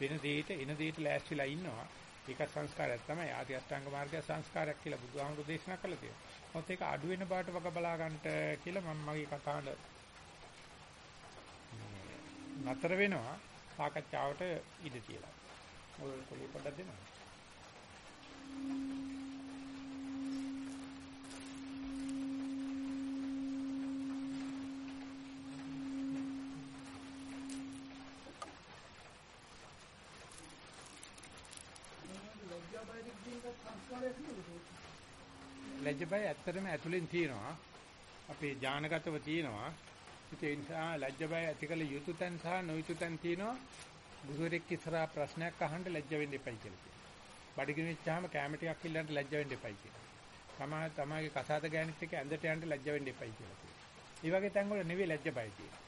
වෙන දෙයකට එන දෙයට ලෑස්තිලා ඉන්නවා. ඒක සංස්කාරයක් තමයි. ආදි අෂ්ටාංග මාර්ගය සංස්කාරයක් කියලා බුදුහාමුදුරු දේශනා කළා තියෙනවා. මොකද ඒක අඩු වෙන බාට වක බලා ගන්නට කියලා මම මගේ කතාවට නතර වෙනවා සාකච්ඡාවට ඉඩ තියලා. ඔය පොඩි පොඩක් දෙනවා. ලැජ්ජ බය ඇත්තටම ඇතුලෙන් තියෙනවා. අපේ ඥානගතව තියෙනවා. ඒ නිසා ලැජ්ජ බය ඇතිකල යුතු තැන් සහ නොයුතු තැන් තියෙනවා. ගුරුවරෙක් ඉස්සරහා ප්‍රශ්නයක් අහන්න ලැජ්ජ වෙන්න එපයි කියලා කියනවා. බඩගිනි වෙච්චාම කැම ටිකක් ඉල්ලන්න ලැජ්ජ වෙන්න එපයි කියනවා. තමා තමාගේ කසාද ගෑනිත් එක්ක ඇඳට යන්න ලැජ්ජ වෙන්න එපයි කියලා කියනවා. මේ වගේ තැන් වල නෙවෙයි ලැජ්ජ බය තියෙන්නේ.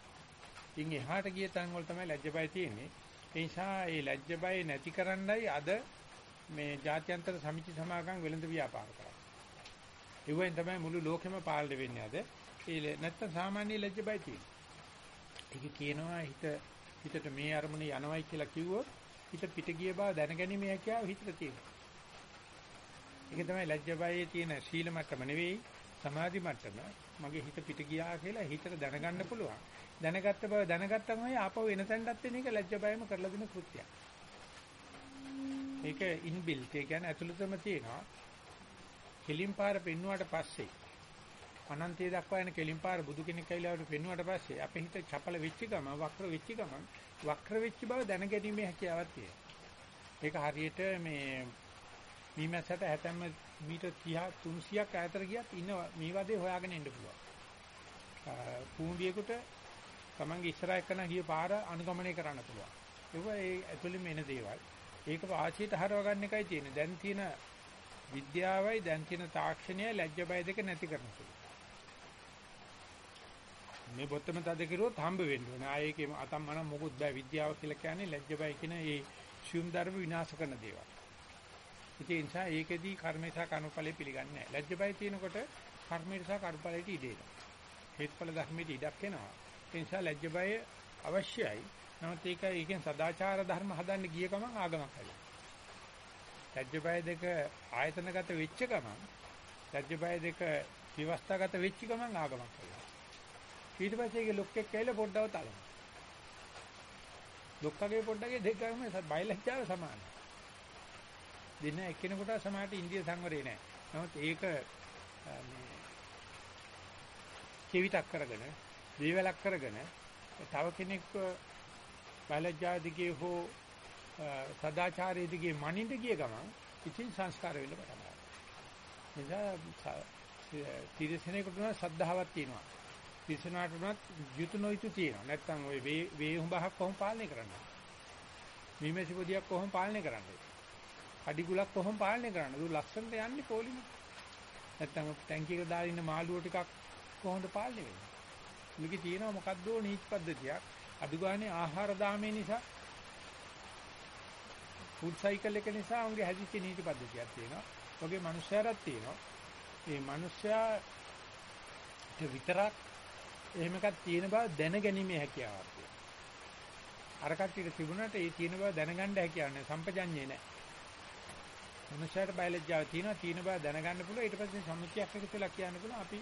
ඉතින් එහාට ගිය තැන් වල තමයි ලැජ්ජ බය තියෙන්නේ. ඒ නිසා මේ ලැජ්ජ බය නැති කරන්නයි අද මේ ජාත්‍යන්තර සමිති සමාගම් වෙළඳ ව්‍යාපාර කරන්නේ. ඒවෙන් තමයි මුළු ලෝකෙම පාලනය වෙන්නේ අද. ඒ නැත්තම් සාමාන්‍ය ලැජ්ජ බය තියෙනවා. ඒක කියනවා හිත හිතට මේ අරමුණ යනවයි කියලා කිව්වොත් හිත පිට ගිය බව දැනගැනීමේ හැකියාව හිතට තියෙනවා. ඒක තමයි ලැජ්ජ බයේ තියෙන සීල මට්ටම නෙවෙයි සමාධි මට්ටම. මගේ හිත පිට ගියා කියලා හිතට දැනගන්න පුළුවන්. දැනගත්ත බව දැනගත්තම ආපහු එන තැනටත් එන එක ලැජ්ජ බයම කරලා දෙන කෘත්‍යයක්. ඒක ඉන්බිල්ට් ඒ කියන්නේ ඇතුළතම තියෙනවා. කෙලින් පාර පෙන්නුවාට පස්සේ අනන්තය දක්වා යන කෙලින් පාර බුදු කෙනෙක් ඇවිල්ලා පෙන්නුවාට පස්සේ අපේ හිත චපල වෙච්ච ගම වක්‍ර වෙච්ච ගම වක්‍ර වෙච්ච බව දැනගැනීමේ හැකියාවක් තියෙනවා. ඒක හරියට මේ මීමැස්සට හැතැම්ම මීටර් 30 300ක් ඈතට ගියත් ඉන්න මේ වදේ හොයාගෙන ඉන්න පුළුවන්. කූඹියෙකුට තමන්ගේ ඉස්සරහ කරන ගිය පාර අනුගමනය කරන්න පුළුවන්. ඒක ඒ ඇතුළෙම එන දේවල්. ඒක වාසියට හරව ගන්න එකයි තියෙන්නේ. දැන් තියෙන විද්‍යාවයි දැන් තියෙන තාක්ෂණයයි ලැජ්ජ බය දෙක නැති කරන සුළු. මේ බොත්තම තද කිරුවොත් හම්බ වෙන්න ඕනේ. ආයේකේ අතම්මනම් මොකුත් බෑ විද්‍යාව කියලා කියන්නේ ලැජ්ජ බය කියන ඒ ශුම් ධර්ම විනාශ කරන දේවල්. ඒ නිසා ඒකෙදී කර්මේ සහ කර්මඵලෙ පිළිගන්නේ නැහැ. ලැජ්ජ බය තියෙනකොට කර්මේ සහ කර්මඵලෙට ඉඩ එනවා. හේතුඵල ධර්මෙට ඉඩක් එනවා. ඒ නිසා ලැජ්ජ බය අවශ්‍යයි. නමුත් ඒක ඒකෙන් සදාචාර ධර්ම හදන්න ගිය ගමන් ආගමක් හැදෙනවා. ලැජ්ජ බය දෙක ආයතනගත වෙච්ච ගමන් ලැජ්ජ බය දෙක විවස්ථාගත වෙච්ච ගමන් ආගමක් හැදෙනවා. ඊට පස්සේ ඒක ලොක්කෙක් ඇවිල්ලා පොඩ්ඩව තලනවා. ලොක්කගේ පොඩ්ඩගේ දෙකම බයලජ්ජාව සමානයි. දෙන්න එක්කෙනෙකුට සමානට ඉන්දිය සංවරේ නැහැ. නමුත් ඒක මේ කෙවිතක් කරගෙන, දීවලක් කරගෙන තව කෙනෙක් බයලජ්ජා දිගේ හෝ සදාචාරයේ දිගේ මනින්ද ගිය ගමන් ඉතින් සංස්කාර වෙන්න පටන් ගන්නවා. නිසා තිරසනෙකුට නම් සද්ධාවක් තියෙනවා. තිරසනාට උනත් යුතු නොයුතු තියෙනවා. නැත්තම් ওই වේ වේ හුඹහක් කොහොම පාලනය කරන්නේ? මීමැසි පොදියක් කොහොම පාලනය කරන්නේ? අඩිගුලක් කොහොම පාලනය කරන්නද? උ ලස්සනට යන්නේ පොලිම. නැත්තම් ටැංකිය එක දාලා ඉන්න මාළුව ටිකක් කොහොමද පාලනය වෙන්නේ? මේකේ තියෙනවා මොකද්ද නීති පද්ධතියක්. අඩු ගානේ ආහාර දාමේ නිසා ෆුඩ් සයිකල් එක නිසා උන්ගේ හැදිච්ච නීති පද්ධතියක් තියෙනවා. ඔගේ මිනිස්යාරක් තියෙනවා. මේ මිනිස්යා විතරක් එහෙම එකක් තියෙන බව දැනගැනීමේ හැකියාවක් තියෙනවා. අර කට්ටියට තිබුණාට ඒ තියෙන බව දැනගන්න හැකියාවක් නැහැ. සම්පජඤ්ඤේ නැහැ. මනුෂ්‍යයට බයලජ්ජාව තියෙනවා. තියෙන බව දැනගන්න පුළුවන්. ඊට පස්සේ සම්මුතියක් එකතුලා කියන්න පුළුවන්. අපි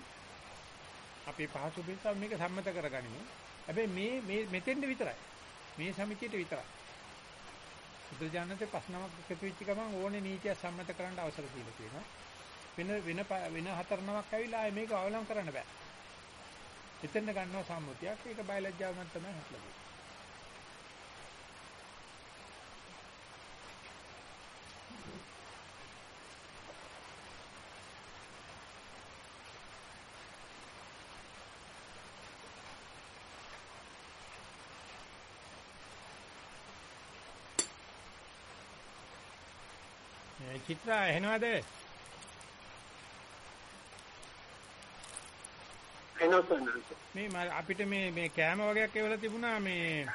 අපේ පහසු පිටස මේක සම්මත කරගනිමු. හැබැයි මේ මේ මෙතෙන්ද විතරයි. මේ සමිතියට විතරයි. බුදුජානකේ ප්‍රශ්නමක් එකතු වෙච්ච ගමන් ඕනේ නීතිය සම්මත කරන්න අවසර දීලා තියෙනවා. වෙන වෙන වෙන හතර නමක් ඇවිල්ලා ආයේ මේක අවලං කරන්න බෑ. එතන ගන්නවා සම්මුතියක්. ඒක බයලජ්ජාවෙන් තමයි හත්ලන්නේ. චිත්‍ර ඇහෙනවද? මේ අපිට මේ මේ කෑම වගේක් එවලා තිබුණා මේ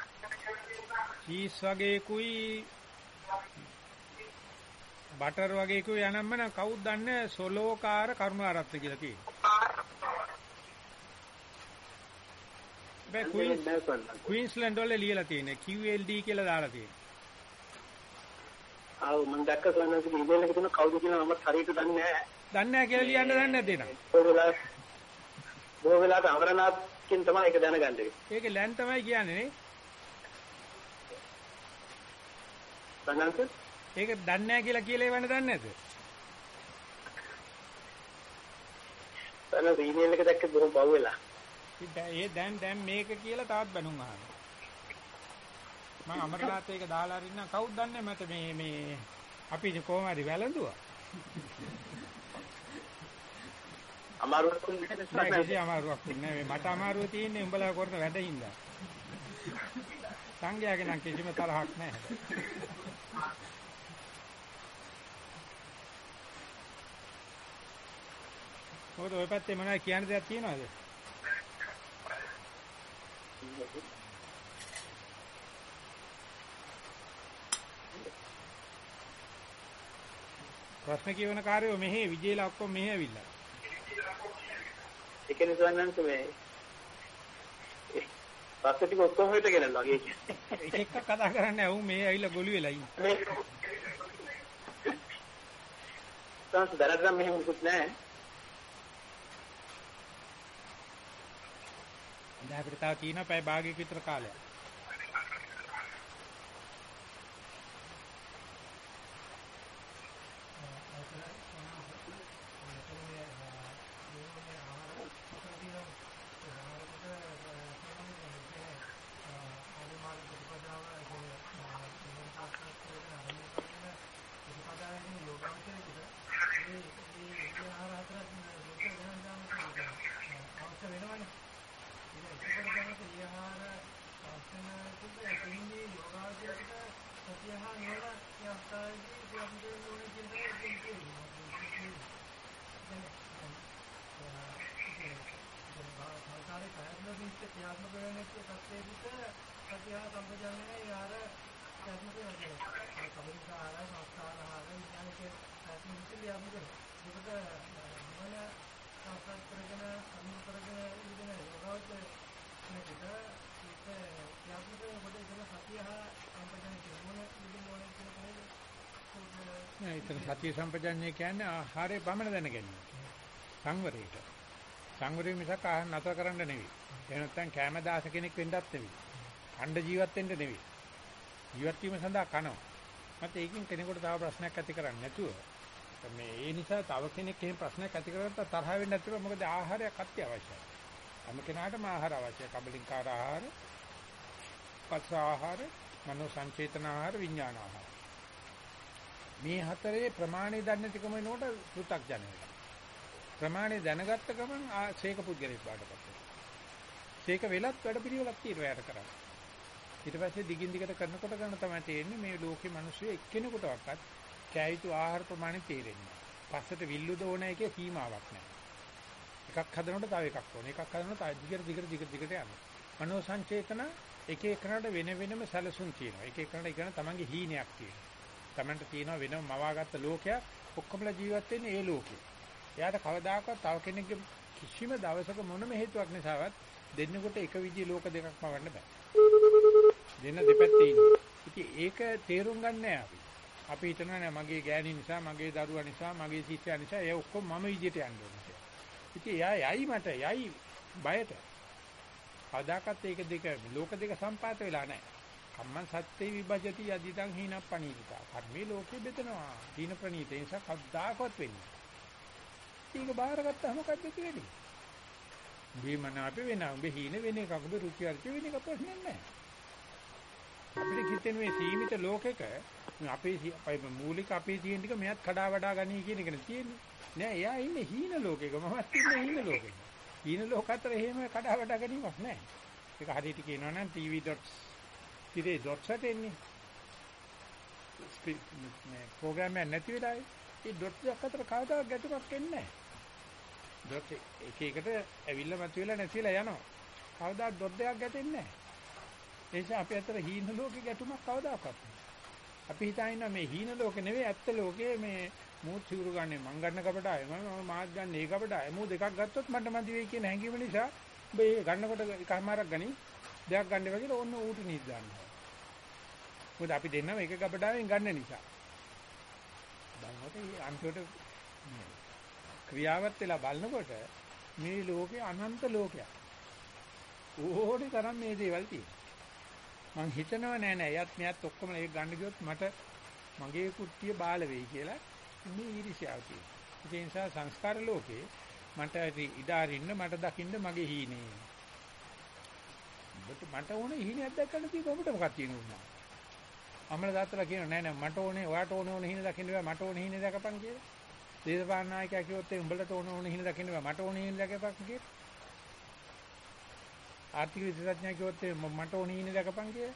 චීස් වගේකුයි බටර් වගේකුයි යනම්ම නම් කවුද දන්නේ සොලෝකාර කරුණාරත්න කියලා තියෙනවා. ක්වීන්ස්ලන්ඩ් වල ලියලා තියෙන්නේ QLD කියලා දාලා තියෙනවා. ආව මම දැක්ක සන්නස් ඉමේල් එකේ තියෙන කවුද කියලා මම හරියට දන්නේ නැහැ. දන්නේ නැහැ කියලා ලියන්න දන්නේ නේද? වෙලාවට බොහෝ වෙලාවට අමරනාත්කින් තමයි ඒක දැනගන්නේ. ඒක ලෑන් තමයි කියන්නේ නේ. සන්නස් ඒක දන්නේ නැහැ කියලා කියලා එවන්න දන්නේ නැද්ද? සන්නස් ඉමේල් එක දැක්ක බොහෝ බව් වෙලා. ඒ දැන් දැන් මේක කියලා තාත් බැනුම් අහනවා. මම අමරනාත් ඒක දාලා අරින්න කවුද දන්නේ මට මේ මේ අපි කොහොම හරි වැළඳුවා. අමාරුවක් නෑ කිසි අමාරුවක් නෑ මට අමාරුව තියෙන්නේ උඹලා කරන වැඩින්ද. සංඝයාගේ නම් කිසිම තරහක් නෑ. මොකද ඔය පැත්තේ මොනවද කියන්න දෙයක් තියෙනවද? ප්‍රශ්න කියවන කාර්යෝ මෙහි විජේලා ඔක්කොම මෙහි ඇවිල්ලා. ඒක නිසා නම් මේ ප්‍රශ්න ටික ඔක්කොම හිට ගෙනල්ලා වගේ. එක එක කතා කරන්නේ අවු මේ ඇවිල්ලා ගොළු වෙලා ඉන්නේ. දැනට නම් මෙහෙම මුකුත් නැහැ. දැන් අපිට තව තියෙනවා පැය භාගයක විතර කාලයක්. නෑ ඒතර සතිය සම්පජන්ණය කියන්නේ ආහාරය පමණ දැන ගැනීම. සංවරයට. සංවරය මිසක් ආහාර නතර කරන්න නෙවෙයි. එහෙම නැත්නම් කැම දාස කෙනෙක් වෙන්නත් නෙවෙයි. ඛණ්ඩ ජීවත් වෙන්න නෙවෙයි. ජීවත් වීම සඳහා කනවා. මත ඒකෙන් කෙනෙකුට තව ප්‍රශ්නයක් ඇති කරන්නේ නැතුව මේ ඒ නිසා තව කෙනෙක් එහෙම ප්‍රශ්නයක් ඇති කරගත්තා තරහ වෙන්නේ නැතිව මොකද ආහාරයක් අත්‍යවශ්‍යයි. හැම කෙනාටම ආහාර අවශ්‍යයි. කබලින්කාර ආහාර, පස්ස ආහාර, මනෝ සංචේතන ආහාර, විඥාන ආහාර. මේ හතරේ ප්‍රමාණය දන්නේ නැතිකම වෙනකොට පෘ탁ජන වෙනවා. ප්‍රමාණය දැනගත්ත ගමන් ශේක පුද්ගලෙක් බාටපත් වෙනවා. ශේක වෙලත් වැඩ පිළිවෙලක් තියෙනවා යාට කරන්න. ඊට පස්සේ දිගින් දිගට කරනකොට ගන්න තමයි තේරෙන්නේ මේ ලෝකේ මිනිස්සු එක්කෙනෙකුටවත් කැයිතු ආහාර ප්‍රමාණය තේරෙන්නේ. පස්සට විල්ලුද ඕන එකේ සීමාවක් නැහැ. එකක් හදනකොට තව එකක් ඕන. එකක් හදනකොට තව දිගට දිගට දිගට දිගට යනවා. මනෝ සංචේතන එක එකනට වෙන වෙනම සැලසුම් තියෙනවා. එක එකනට ඉගෙන තමන්ගේ හීනයක් තියෙනවා. තමන්ට තියෙනවා වෙනම මවාගත්ත ලෝකයක් ඔක්කොමලා ජීවත් වෙන්නේ ඒ ලෝකේ. එයාට කවදාකවත් තව කෙනෙක්ගේ කිසිම දවසක මොනම හේතුවක් නිසාවත් දෙන්නෙකුට එක විදිහේ ලෝක දෙකක් මවන්න බෑ. දෙන්න දෙපැත්තේ ඉන්නේ. ඉතින් ඒක තේරුම් ගන්න අපි. අපි හිතනවා නෑ මගේ ගෑණි නිසා, මගේ දරුවා නිසා, මගේ ශිෂ්‍යයා නිසා ඒ ඔක්කොම මම විදිහට යන්න ඕනේ කියලා. ඉතින් එයා යයි මට යයි බයට. කවදාකවත් ඒක දෙක ලෝක දෙක සම්පාත වෙලා නැහැ. කම්මං සත්‍යේ විභජති යදිදං හීනප්පණීතතා. කර්මේ ලෝකෙ බෙදනවා. හීන ප්‍රණීත ඒ නිසා කවදාකවත් වෙන්නේ. ඒක බාරගත්තා මොකද්ද කියන්නේ? උඹේ මන අපි වෙන උඹේ හීන වෙන එකක් උඹේ රුචි අරුචි වෙන එක ප්‍රශ්නයක් නැහැ. අපිට හිතෙන මේ සීමිත ලෝකෙක අපේ අපේ මූලික අපේ තියෙන ටික මෙයත් කඩා වඩා ගනී කියන එකනේ තියෙන්නේ. නෑ එයා ඉන්නේ හීන ලෝකෙක මමත් ඉන්නේ හීන ලෝකෙක. හීන ලෝක අතර එහෙම කඩා වඩා ගැනීමක් නෑ. ඒක හරියට කියනවා නම් tv dots ඉතින් dots වලට එන්නේ. මේ ප්‍රෝග්‍රෑම් එක නැති වෙලාවේ ඒ dots දෙක අතර කවදාවත් ගැටුමක් එන්නේ නෑ. dot එක එකට ඇවිල්ලා මතුවෙලා නැතිලා යනවා. කවදාවත් dot දෙකක් ගැටෙන්නේ නෑ. ඒ නිසා අපි අතර හීන ලෝකේ ගැටුමක් කවදාකවත් අපි හිතාගෙන මේ හීන ලෝකේ නෙවෙයි ඇත්ත ලෝකේ මේ මූත් සිවුරු ගන්නේ මං ගන්න කපටාය මම මාත් ගන්න ඒ කපටාය මූ දෙකක් ගත්තොත් මට මදි වෙයි කියන හැඟීම නිසා ඔබ ඒ ගන්නකොට එකමාරක් ගනි දෙයක් ගන්න වගේ ඕන්න ඌට නීත් ගන්නවා මොකද අපි දෙන්නම එක කපටාවෙන් ගන්න නිසා බලනකොට අන්තිමට ක්‍රියාවත් වෙලා බලනකොට මේ ලෝකේ අනන්ත ලෝකයක් ඕනේ තරම් මේ දේවල් තියෙනවා මං හිතනව නෑ නෑ එයත් මෙයත් ඔක්කොම ඒක ගන්න ගියොත් මට මගේ කුට්ටිය බාල වෙයි කියලා මේ ඊර්ෂ්‍යාව තියෙනවා. ඒ නිසා සංස්කාර ලෝකේ මට ඉදාරින්න මට දකින්න මගේ හීනේ. ඔබට මට ඕනේ හීනයක් දැක්කම තියෙක ඔබට මොකක්ද තියෙන්නේ? අමල දාත්තලා කියනවා නෑ නෑ මට ඕනේ ඔයාට ඕනේ ඕනේ හීන දකින්න බෑ මට ඕනේ හීනේ දැකපන් කියලා. දේශපාලන නායකයා කිව්වොත් ඒ උඹලට ඕනේ ඕනේ හීන දකින්න බෑ මට ඕනේ හීන දැකපන් කියලා. ආර්ථික විශේෂඥයා කිව්වොත් මට ඕනේ හීනේ දැකපන් කියලා.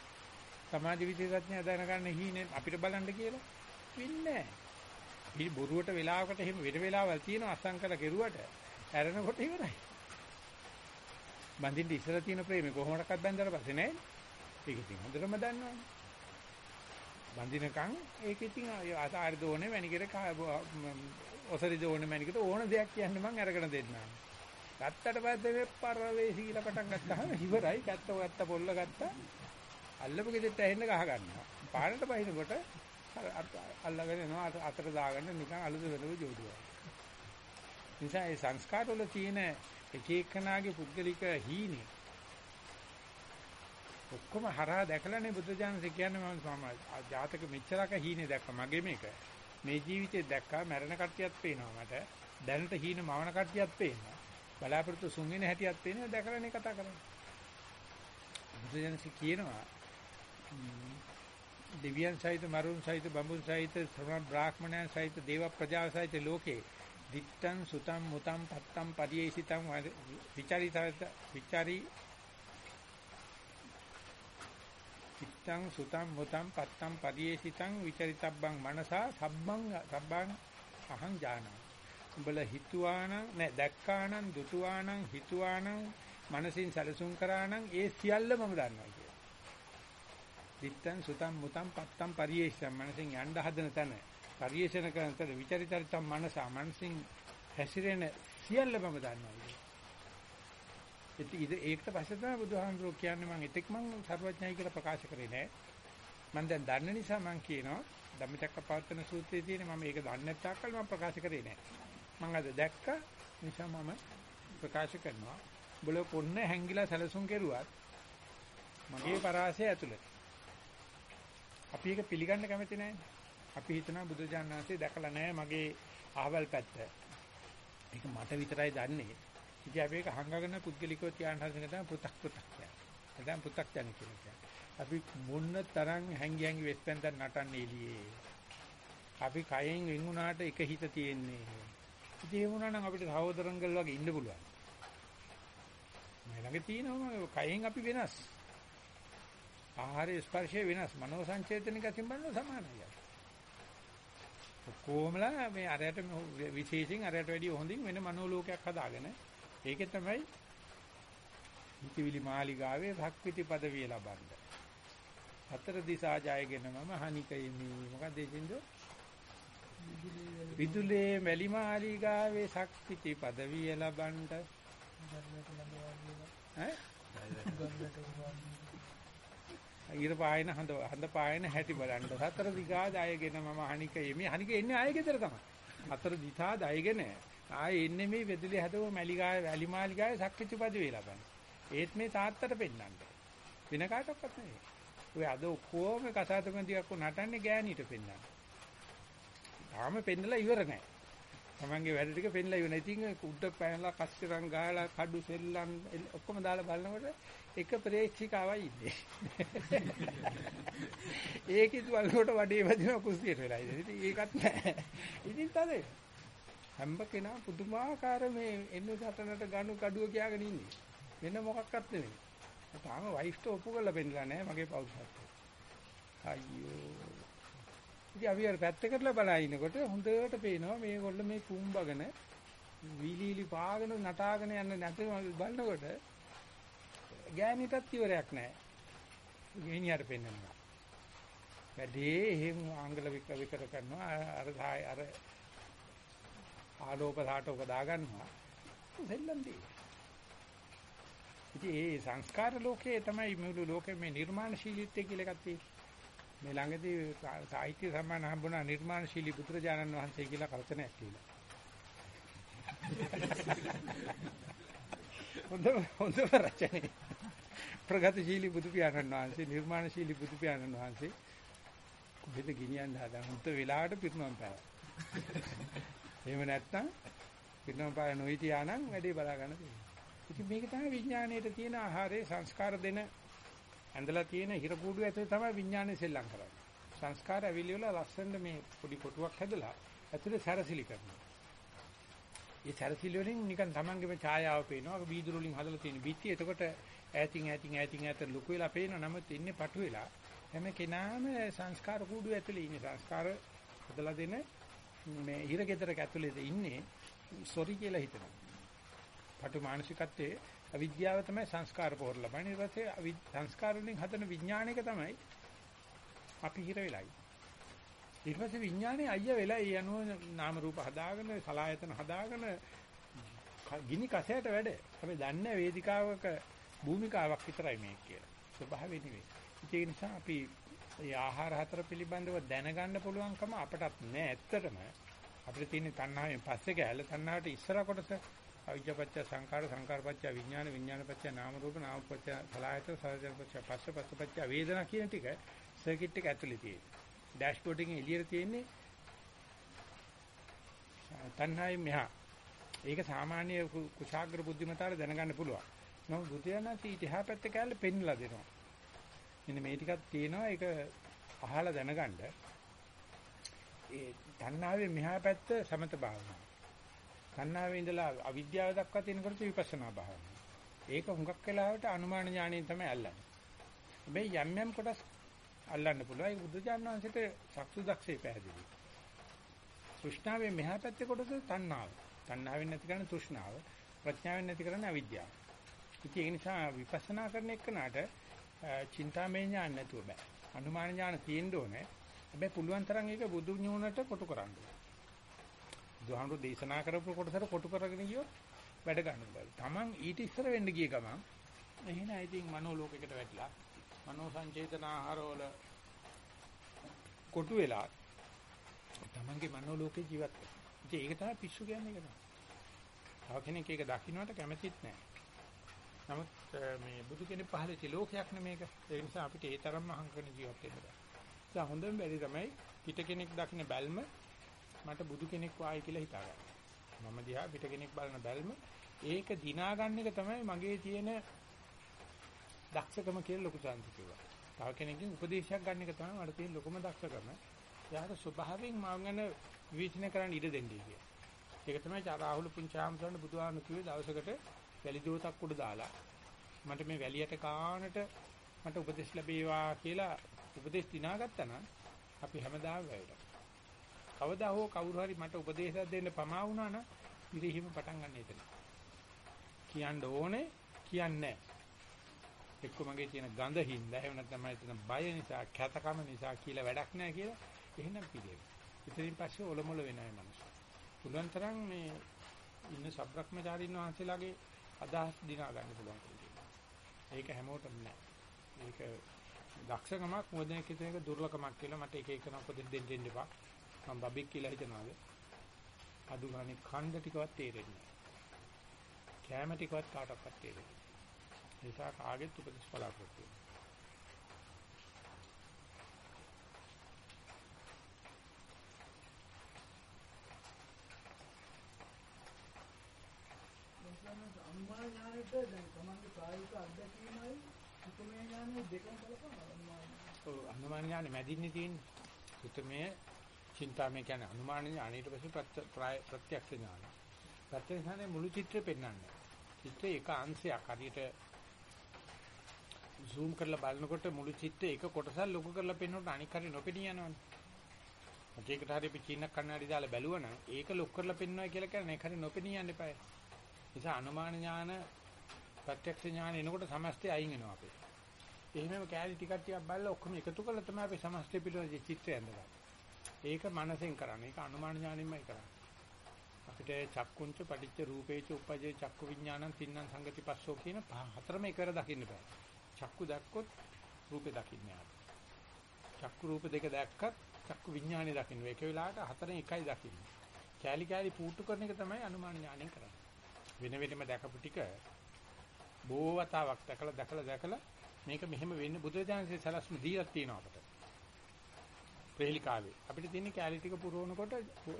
සමාජ විශේෂඥයා දැනගන්න හීනේ අපිට බලන්න කියලා. වෙන්නේ නැහැ. මේ බොරුවට වෙලාවකට එහෙම වෙන වෙලාවල් තියෙන අසංකල කෙරුවට ඇරෙනකොට ඉවරයි. බඳින්න ඉස්සර තියෙන ප්‍රේමේ කොහොමඩක්වත් බැඳලා පස්සේ නෑ. ඒක ඉතින් හොඳටම දන්නවනේ. බඳිනකන් ඒක ඉතින් ආතාරි දෝනේ මැනිකර ඔසරි දෝනේ මැනිකට ඕන දෙයක් කියන්න මං අරගෙන දෙන්නම්. ගත්තට පස්සේ මේ පරවේ සීලා පටන් ගත්තාම ඉවරයි. ගත්ත ගත්ත පොල්ල ගත්තා. අල්ලපු ගෙදෙට්ට ඇහෙන්න ගහ ගන්නවා. පාරට පහිනකොට අල්ලගෙන යනවා අතට දාගන්න නිකන් අලුත වෙනව ජෝඩුවා. නිසා ඒ සංස්කාර වල තියෙන එක එකනාගේ පුද්ගලික හීනේ ඔක්කොම හරහා දැකලානේ බුදුජානක කියන්නේ මම ජාතක මෙච්චරක හීනේ දැක්ක මගේ මේක. මේ ජීවිතේ දැක්කා මැරෙන කට්ටියත් පේනවා මට. දැනට හීන මවන කට්ටියත් පේනවා. බලාපොරොත්තු සුන් වෙන හැටියක් පේනවා දැකලානේ කතා කරන්නේ. බුදුජානක කියනවා දෙවියන් සහිත මරුන් සහිත බඹුන් සහිත ශ්‍රමණ බ්‍රාහ්මණයන් සහිත දේව ප්‍රජා සහිත ලෝකේ දිත්තං සුතං මුතං පත්තං පරියේසිතං විචාරි විචාරි චිත්තං සුතං මුතං පත්තං පරියේසිතං විචරිතබ්බං මනසා සබ්බං සබ්බං අහං ජානං උඹලා හිතුවානම් නෑ දැක්කානම් දුටුවානම් හිතුවානම් මනසින් සැලසුම් කරානම් ඒ සියල්ල මම දන්නවා කියලා. දිත්තං සුතං මුතං පත්තං පරියේෂම් මනසින් යන්න හදන තැන පරියේෂණ කරන තැන විචරිතරිතම් මනසා මනසින් හැසිරෙන සියල්ල මම දන්නවා. ඉතින් ඒකට පස්සේ තමයි බුදුහාමුදුරුවෝ කියන්නේ මම එතෙක් මම සර්වඥයි කියලා ප්‍රකාශ කරේ නෑ. මම දැන් දන්න නිසා මම කියනවා ධම්මචක්කපවත්තන සූත්‍රයේ තියෙන මම ඒක දන්නේ නැත්නම් මම ප්‍රකාශ කරේ නෑ. මම අද දැක්ක නිසා මම ප්‍රකාශ කරනවා. බල පොන්න හැංගිලා සැලසුම් කෙරුවත් මගේ පරාසය ඇතුළේ. අපි ඒක පිළිගන්න කැමති නැහැ. අපි හිතනවා බුදුරජාණන් වහන්සේ දැකලා නැහැ මගේ අහවල් පැත්ත. ඒක මට විතරයි දන්නේ. ඉතින් අපි ඒක හංගගෙන පුද්ගලිකව තියාන හදන එක තමයි පු탁 පු탁 කියන්නේ. දැන් පු탁 කියන්නේ කියන්නේ. අපි මොන්න තරම් හැංගි හැංගි වෙස්පෙන් දැන් නටන්නේ එළියේ. අපි කයෙන් වෙන් වුණාට එක හිත තියෙන්නේ. ඉතින් එහෙම වුණා නම් අපිට සහෝදරංගල් වගේ ඉන්න පුළුවන්. මේ ළඟ තියෙනවා කයෙන් අපි වෙනස්. ආහාර ස්පර්ශය වෙනස්. මනෝ සංචේතන ගතින් බලන සමානයි. කොහොමලා මේ අරයට විශේෂයෙන් අරයට වැඩිය හොඳින් වෙන මනෝලෝකයක් හදාගෙන ඒකේ තමයි හිතවිලි මාලිගාවේ භක්විති পদවිය ලබන්න. හතර දිසා ජයගෙන මම හනිකෙමි. මොකද ඒකින්ද? විදුලේ මැලි මාලිගාවේ ශක්තිති পদවිය ලබන්න. ඈ? ඊර පායන හඳ හඳ පායන හැටි බලන්න. හතර දිගා දයගෙන මම හනික එමේ. හනික එන්නේ ආයෙ ගෙදර තමයි. හතර දිසා දයගෙන ආයෙ එන්නේ මේ වෙදුලේ හදව මැලිගාය වැලිමාලිගාය සක්විතිපදි වේලා බලන්න. ඒත් මේ තාත්තට පෙන්නන්න. වෙන කාටවත් නෙවෙයි. ඔය අද ඔක්කොම කසාතමදියක් නටන්නේ ගෑණීට පෙන්නන්න. තාම පෙන්නලා ඉවර නැහැ. තමන්ගේ වැඩ ටික පෙන්ලා ඉවරයි. ඉතින් උඩ පැනලා කස්තරම් ගාලා කඩු සෙල්ලම් ඔක්කොම දාලා බලනකොට එක ප්‍රේක්ෂිකාවයි ඉන්නේ. ඒකෙත් බලනකොට වඩේ වදින කුස්සියට වෙලා ඉන්නේ. ඉතින් ඒකත් නැහැ. ඉතින් තද හැම කෙනා පුදුමාකාර මේ එන්න සටනට ගනු කඩුව කියාගෙන ඉන්නේ. වෙන මොකක්වත් නෙමෙයි. තාම වයිෆ්ට ඔප්පු කරලා පෙන්නලා නැහැ මගේ පෞරුෂත්වය. අයියෝ. ඉතින් අපි අර පැත්තකටලා බලා ඉනකොට හොඳට පේනවා මේගොල්ල මේ කුඹගෙන වීලීලි පාගෙන නටාගෙන යන නැතුව බලනකොට ගෑණිටත් ඉවරයක් නැහැ. ගේණියට පෙන්නනවා. වැඩේ එහෙම ආංගල වික විකර කරනවා අර අර ආලෝක සාටෝක දාගන්නවා. දෙල්ලන් දී. ඉතින් ඒ සංස්කාර ලෝකයේ තමයි මුළු ලෝකෙ මේ නිර්මාණශීලීත්වය කියලා එකක් තියෙන්නේ. මේ ළඟදී සාහිත්‍ය සම්මාන හම්බුණා නිර්මාණශීලී පුත්‍රජානන් වහන්සේ කියලා කල්පනාවක් කියලා. හොඳ හොඳ රචනයි. ප්‍රගතිශීලී බුදු පියාණන් වහන්සේ නිර්මාණශීලී බුදු පියාණන් වහන්සේ කොහෙද ගෙනියන්න හදන හුත් වෙලාවට පිරුණම් පාව. එහෙම නැත්නම් පිරුණම් පාව නොහිටියානම් වැඩේ බලා ගන්න තියෙනවා. ඉතින් මේක තමයි විඥාණයට තියෙන ආහාරයේ සංස්කාර දෙන ඇඳලා තියෙන හිර කූඩුව ඇතුලේ තමයි විඥානය සෙල්ලම් කරන්නේ. සංස්කාර ඇවිල්ලි වල ලස්සනට මේ පොඩි කොටුවක් හැදලා ඇතුලේ සැරසිලි කරනවා. ඒ සැරසිලි වලින් නිකන් Tamange මේ ඡායාව පේනවා. වීදුරු වලින් හදලා තියෙන බිත්ති. එතකොට ඈතින් ඈතින් ඈතින් ඈත ලොකු වෙලා පේනවා. නමුත් ඉන්නේ පටු වෙලා. හැම කෙනාම සංස්කාර කූඩුව ඇතුලේ ඉන්නේ. සංස්කාර හදලා දෙන මේ හිර ගෙදරක ඇතුලේ ඉන්නේ සොරි කියලා හිතනවා. පටු මානසිකත්වයේ අවිද්‍යාව තමයි සංස්කාර පොර ලබන්නේ. ඊට පස්සේ සංස්කාර වලින් හදන විඥානයක තමයි අපි හිර වෙලයි. ඊට පස්සේ විඥානේ අයිය වෙලා ඒ අනුව නාම රූප හදාගෙන සලායතන හදාගෙන ගිනි කසයට වැඩ. අපි දන්නේ වේදිකාවක භූමිකාවක් විතරයි මේක කියලා. ස්වභාවය නෙවෙයි. ඒ නිසා අපි මේ ආහාර හතර පිළිබඳව දැනගන්න පුළුවන්කම අපටත් නෑ ඇත්තටම. අපිට තියෙන තණ්හාවෙන් පස්සේ ගෑල්ල තණ්හාවට ඉස්සර කොටස අවිජ්ජාපච්ච සංකාර සංකාරපච්ච විඥාන විඥානපච්ච නාම රූප නාමපච්ච සලආයත සලආයතපච්ච පස්ස පස්සපච්ච වේදනා කියන ටික සර්කිට් එක ඇතුලේ තියෙනවා. ඩෑෂ්බෝඩ් එකේ එළියට තියෙන්නේ තණ්හායි මෙහා. ඒක සාමාන්‍ය කුශාග්‍ර බුද්ධිමතාවට දැනගන්න පුළුවන්. නමුත් බුද්ධයන්සී ඉතිහා පැත්තේ කැලේ පෙන්ලා දෙනවා. මෙන්න මේ ටිකක් තියෙනවා ඒක අහලා දැනගන්න. ඒ තණ්හාවේ මෙහා පැත්ත සමත භාවනාව. තණ්හාවේ ඉඳලා අවිද්‍යාව දක්වා තියෙනකොට විපස්සනා භාවනාව. ඒක හුඟක් වෙලාවට අනුමාන ඥාණයෙන් තමයි අල්ලන්නේ. හැබැයි යම් යම් කොටස් අල්ලන්න පුළුවන්. ඒ බුද්ධ ඥානවන්සිට සක්සු දක්ෂේ පැහැදිලි. තෘෂ්ණාවේ මෙහා පැත්තේ කොටස තණ්හාව. තණ්හාවෙන් නැති කරන තෘෂ්ණාව. ප්‍රඥාවෙන් නැති කරන අවිද්‍යාව. ඉතින් ඒ නිසා විපස්සනා කරන එකනට චින්තාමය ඥාන නැතුව බෑ. අනුමාන ඥාන තියෙන්න ඕනේ. හැබැයි පුළුවන් තරම් ඒක බුදු ඥානට කොටු කරන්න ඕනේ. බුදුහාමුදුරු දේශනා කරපු කොටසට කොටු කරගෙන ගියොත් වැඩ ගන්න බෑ. Taman ඊට ඉස්සර වෙන්න ගිය ගමන් එහෙනම් ඉතින් මනෝ ලෝකයකට වැටිලා මනෝ සංචේතන ආහාරවල කොටු වෙලා Tamanගේ මනෝ ලෝකේ ජීවත් වෙනවා. ඉතින් ඒක තමයි පිස්සු කියන්නේ ඒක තමයි. තව කෙනෙක් ඒක දකින්නට කැමතිත් නැහැ. නමුත් මේ බුදු කෙනෙක් පහලච්ච ලෝකයක් නෙමේක. ඒ නිසා අපිට ඒ තරම්ම අහංකන ජීවත් වෙන්න බෑ. ඒ හොඳම බැරි තමයි පිට කෙනෙක් දකින්න බැල්ම මට බුදු කෙනෙක් වායි කියලා හිතාගන්න. මම දිහා පිට කෙනෙක් බලන බැල්ම ඒක දිනා ගන්න එක තමයි මගේ තියෙන දක්ෂකම කියලා ලොකු සාන්ති කිව්වා. තව කෙනෙක්ගෙන් උපදේශයක් ගන්න එක තමයි මට තියෙන ලොකුම දක්ෂකම. එයාට ස්වභාවයෙන් මම ගැන විචින කරන්න ඉඩ දෙන්නේ කියලා. ඒක තමයි රාහුල පුංචාම්සන්න බුදුහාමුදුරු කිව්වේ දවසකට වැලි දෝතක් උඩ දාලා මට මේ වැලියට කානට මට උපදෙස් ලැබේවා කියලා උපදෙස් දිනාගත්තා නම් අපි හැමදාම වැවෙනවා. කවදා හෝ කවුරු හරි මට උපදේශයක් දෙන්න පමා වුණා නම් ඉරිහිම පටන් ගන්න එතන. කියන්න ඕනේ කියන්නේ එක්ක මගේ තියෙන ගඳ හින්දා එහෙම නැත්නම් මම එතන බය නිසා කැතකම නිසා කියලා වැඩක් නැහැ කියලා එහෙනම් පිළිගන්න. ඉතින් පස්සේ ඔලොමොල වෙනයි මනස. පුළුවන් තරම් මේ ඉන්න සබ්‍රක්‍මචාරින් වහන්සේලාගේ අදහස් දිනා ගන්න පුළුවන් කියලා. ඒක හැමෝටම නෑ. මේක දක්ෂකමක් මොදෙනෙක් හිතන එක දුර්ලභකමක් කියලා මට එක එකන උපදෙස් දෙන්න දෙන්න එපා. මම බබෙක් කියලා හිතනවාද? අඩු ගානේ ඛණ්ඩ ටිකවත් තේරෙන්නේ නෑ. කැම ටිකවත් කාටවත් තේරෙන්නේ නෑ. ඒ නිසා කාගෙත් උපදෙස් බලාපොරොත්තු වෙන්න. අනුමාන ඥානෙට දැන් තමන්ගේ ප්‍රායෝගික අත්දැකීමයි සුතමේ ඥානෙ දෙකම බලපං අනුමාන. ඔව් අනුමාන ඥානෙ මැදින්නේ තියෙන්නේ. සුතමේ චින්තාමය කියන්නේ අනුමාන ඥානෙ ඊට පස්සේ ප්‍රත්‍යක්ෂ ඥාන. ප්‍රත්‍යක්ෂ ඥානෙ මුළු චිත්‍රය පෙන්වන්නේ. චිත්‍රයේ එක අංශයක් හරියට zoom කරලා බලනකොට මුළු චිත්‍රයේ එක කොටසක් ලොකු කරලා පෙන්වනකොට අනික් හරිය නොපෙනී යනවනේ. ඒකට හරිය අපි චීන කන්නඩි දාලා බැලුවනම් ඒක ලොක් කරලා පෙන්වනවා කියලා කියන්නේ ඒක හරිය නොපෙනී යන්න එපායි. නිසා අනුමාන ඥාන ප්‍රත්‍යක්ෂ ඥාන එනකොට සමස්තය අයින් වෙනවා අපේ. එහෙමම කැලි ටිකක් ටිකක් බලලා ඔක්කොම එකතු කරලා තමයි අපි සමස්තය පිළිවෙල චිත්‍රය ඇඳගන්නේ. ඒක මනසෙන් කරන්නේ. ඒක අනුමාන ඥානෙන්මයි කරන්නේ. අපිට චක්කුංච පටිච්ච රූපේච උපජේ චක්කු විඥානං තින්නම් සංගති පස්සෝ කියන හතරම එකවර දකින්න බෑ. චක්කු දැක්කොත් රූපේ දකින්න යාට. චක්කු රූප දෙක දැක්කත් චක්කු විඥානේ දකින්න. ඒක වෙලාවට හතරෙන් එකයි දකින්න. කැලි කැලි පූට්ටු කරන එක තමයි අනුමාන ඥානෙන් කරන්නේ. වෙන වෙනම දැකපු ටික බොහෝ වතාවක් දැකලා දැකලා දැකලා මේක මෙහෙම වෙන්නේ බුදුරජාණන්සේ සලස්ම දීලා තියෙනවා අපට. ප්‍රේලිකාවේ අපිට තියෙන කැලි ටික පුරවනකොට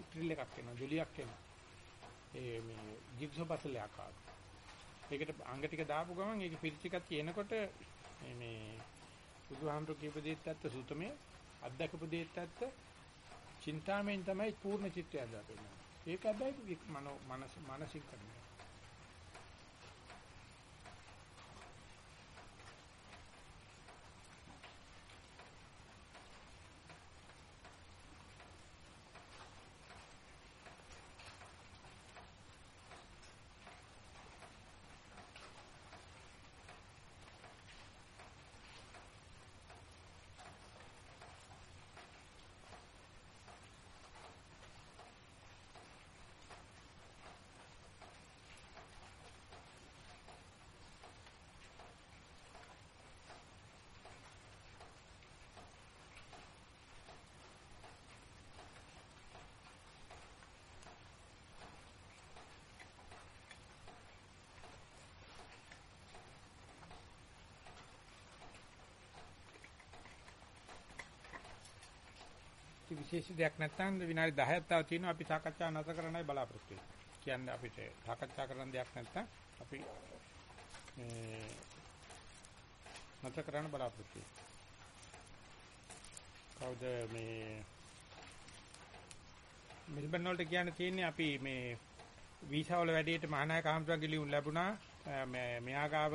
ට්‍රිල් එකක් එනවා, ජුලියක් එනවා. ඒ මේ ජිග්සෝ පසල් ආකාර. ඒකට අංග ටික දාපු ගමන් ඒක පිරිචිකක් තියෙනකොට මේ මේ බුදුහාමුදුරු කියපු දෙයත් ඇත්ත සූතමේ අත්දකපු දෙයත් ඇත්ත චින්තාමෙන් තමයි පූර්ණ චිත්තය හදාගන්නේ. ඒක හැබැයි මනෝ මනස මානසික කරනවා. විශේෂ දෙයක් නැත්නම් විනාඩි 10ක් තව තියෙනවා අපි සාකච්ඡා නැවත කරන්නයි බලාපොරොත්තු වෙන්නේ. කියන්නේ අපිට සාකච්ඡා කරන්න දෙයක් නැත්නම් අපි මේ නැවත කරන්න බලාපොරොත්තු වෙන්නේ. කවුද මේ මෙල්බන් වලට කියන්න තියෙන්නේ අපි මේ වීසා වල වැඩේට මහානායක හම්තුන්ගේ ලියුම් ලැබුණා. මෙයා ගාව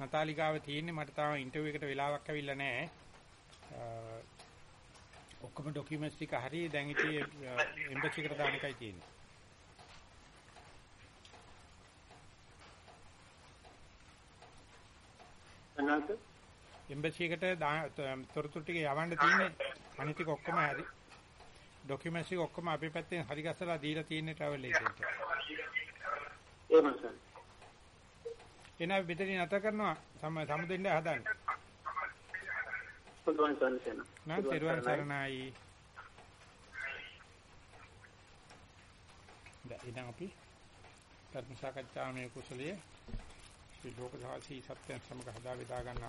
නතාලිකාව තියෙන්නේ මට තාම ඉන්ටර්විව් එකට වෙලාවක් ඇවිල්ලා නැහැ. ඔක්කොම ડોකියුමන්ට්ස් ටික හරි දැන් ඉතින් එම්බසි එකට දාන එකයි තියෙන්නේ. අනන්ත එම්බසි එකට තොරතුරු ටික යවන්න තියෙන්නේ අනිත් ටික ඔක්කොම හරි. ડોකියුමන්ට්ස් ටික ඔක්කොම අපේ පැත්තෙන් හරි ගස්සලා දීලා තියෙන්නේ ට්‍රැවල් ඒජන්ට්. එහෙම සර්. එනවා මෙතනින් නැත කරනවා සම සමුදෙන්න හදන්නේ. පුදුමයි සර් නම් තිරුවන් සරණයි. දැන් අපි ධර්ම සාකච්ඡාමය කුසලයේ ශ්‍රී ලෝක සාසී සත්‍යයන් සමග හදා බෙදා ගන්න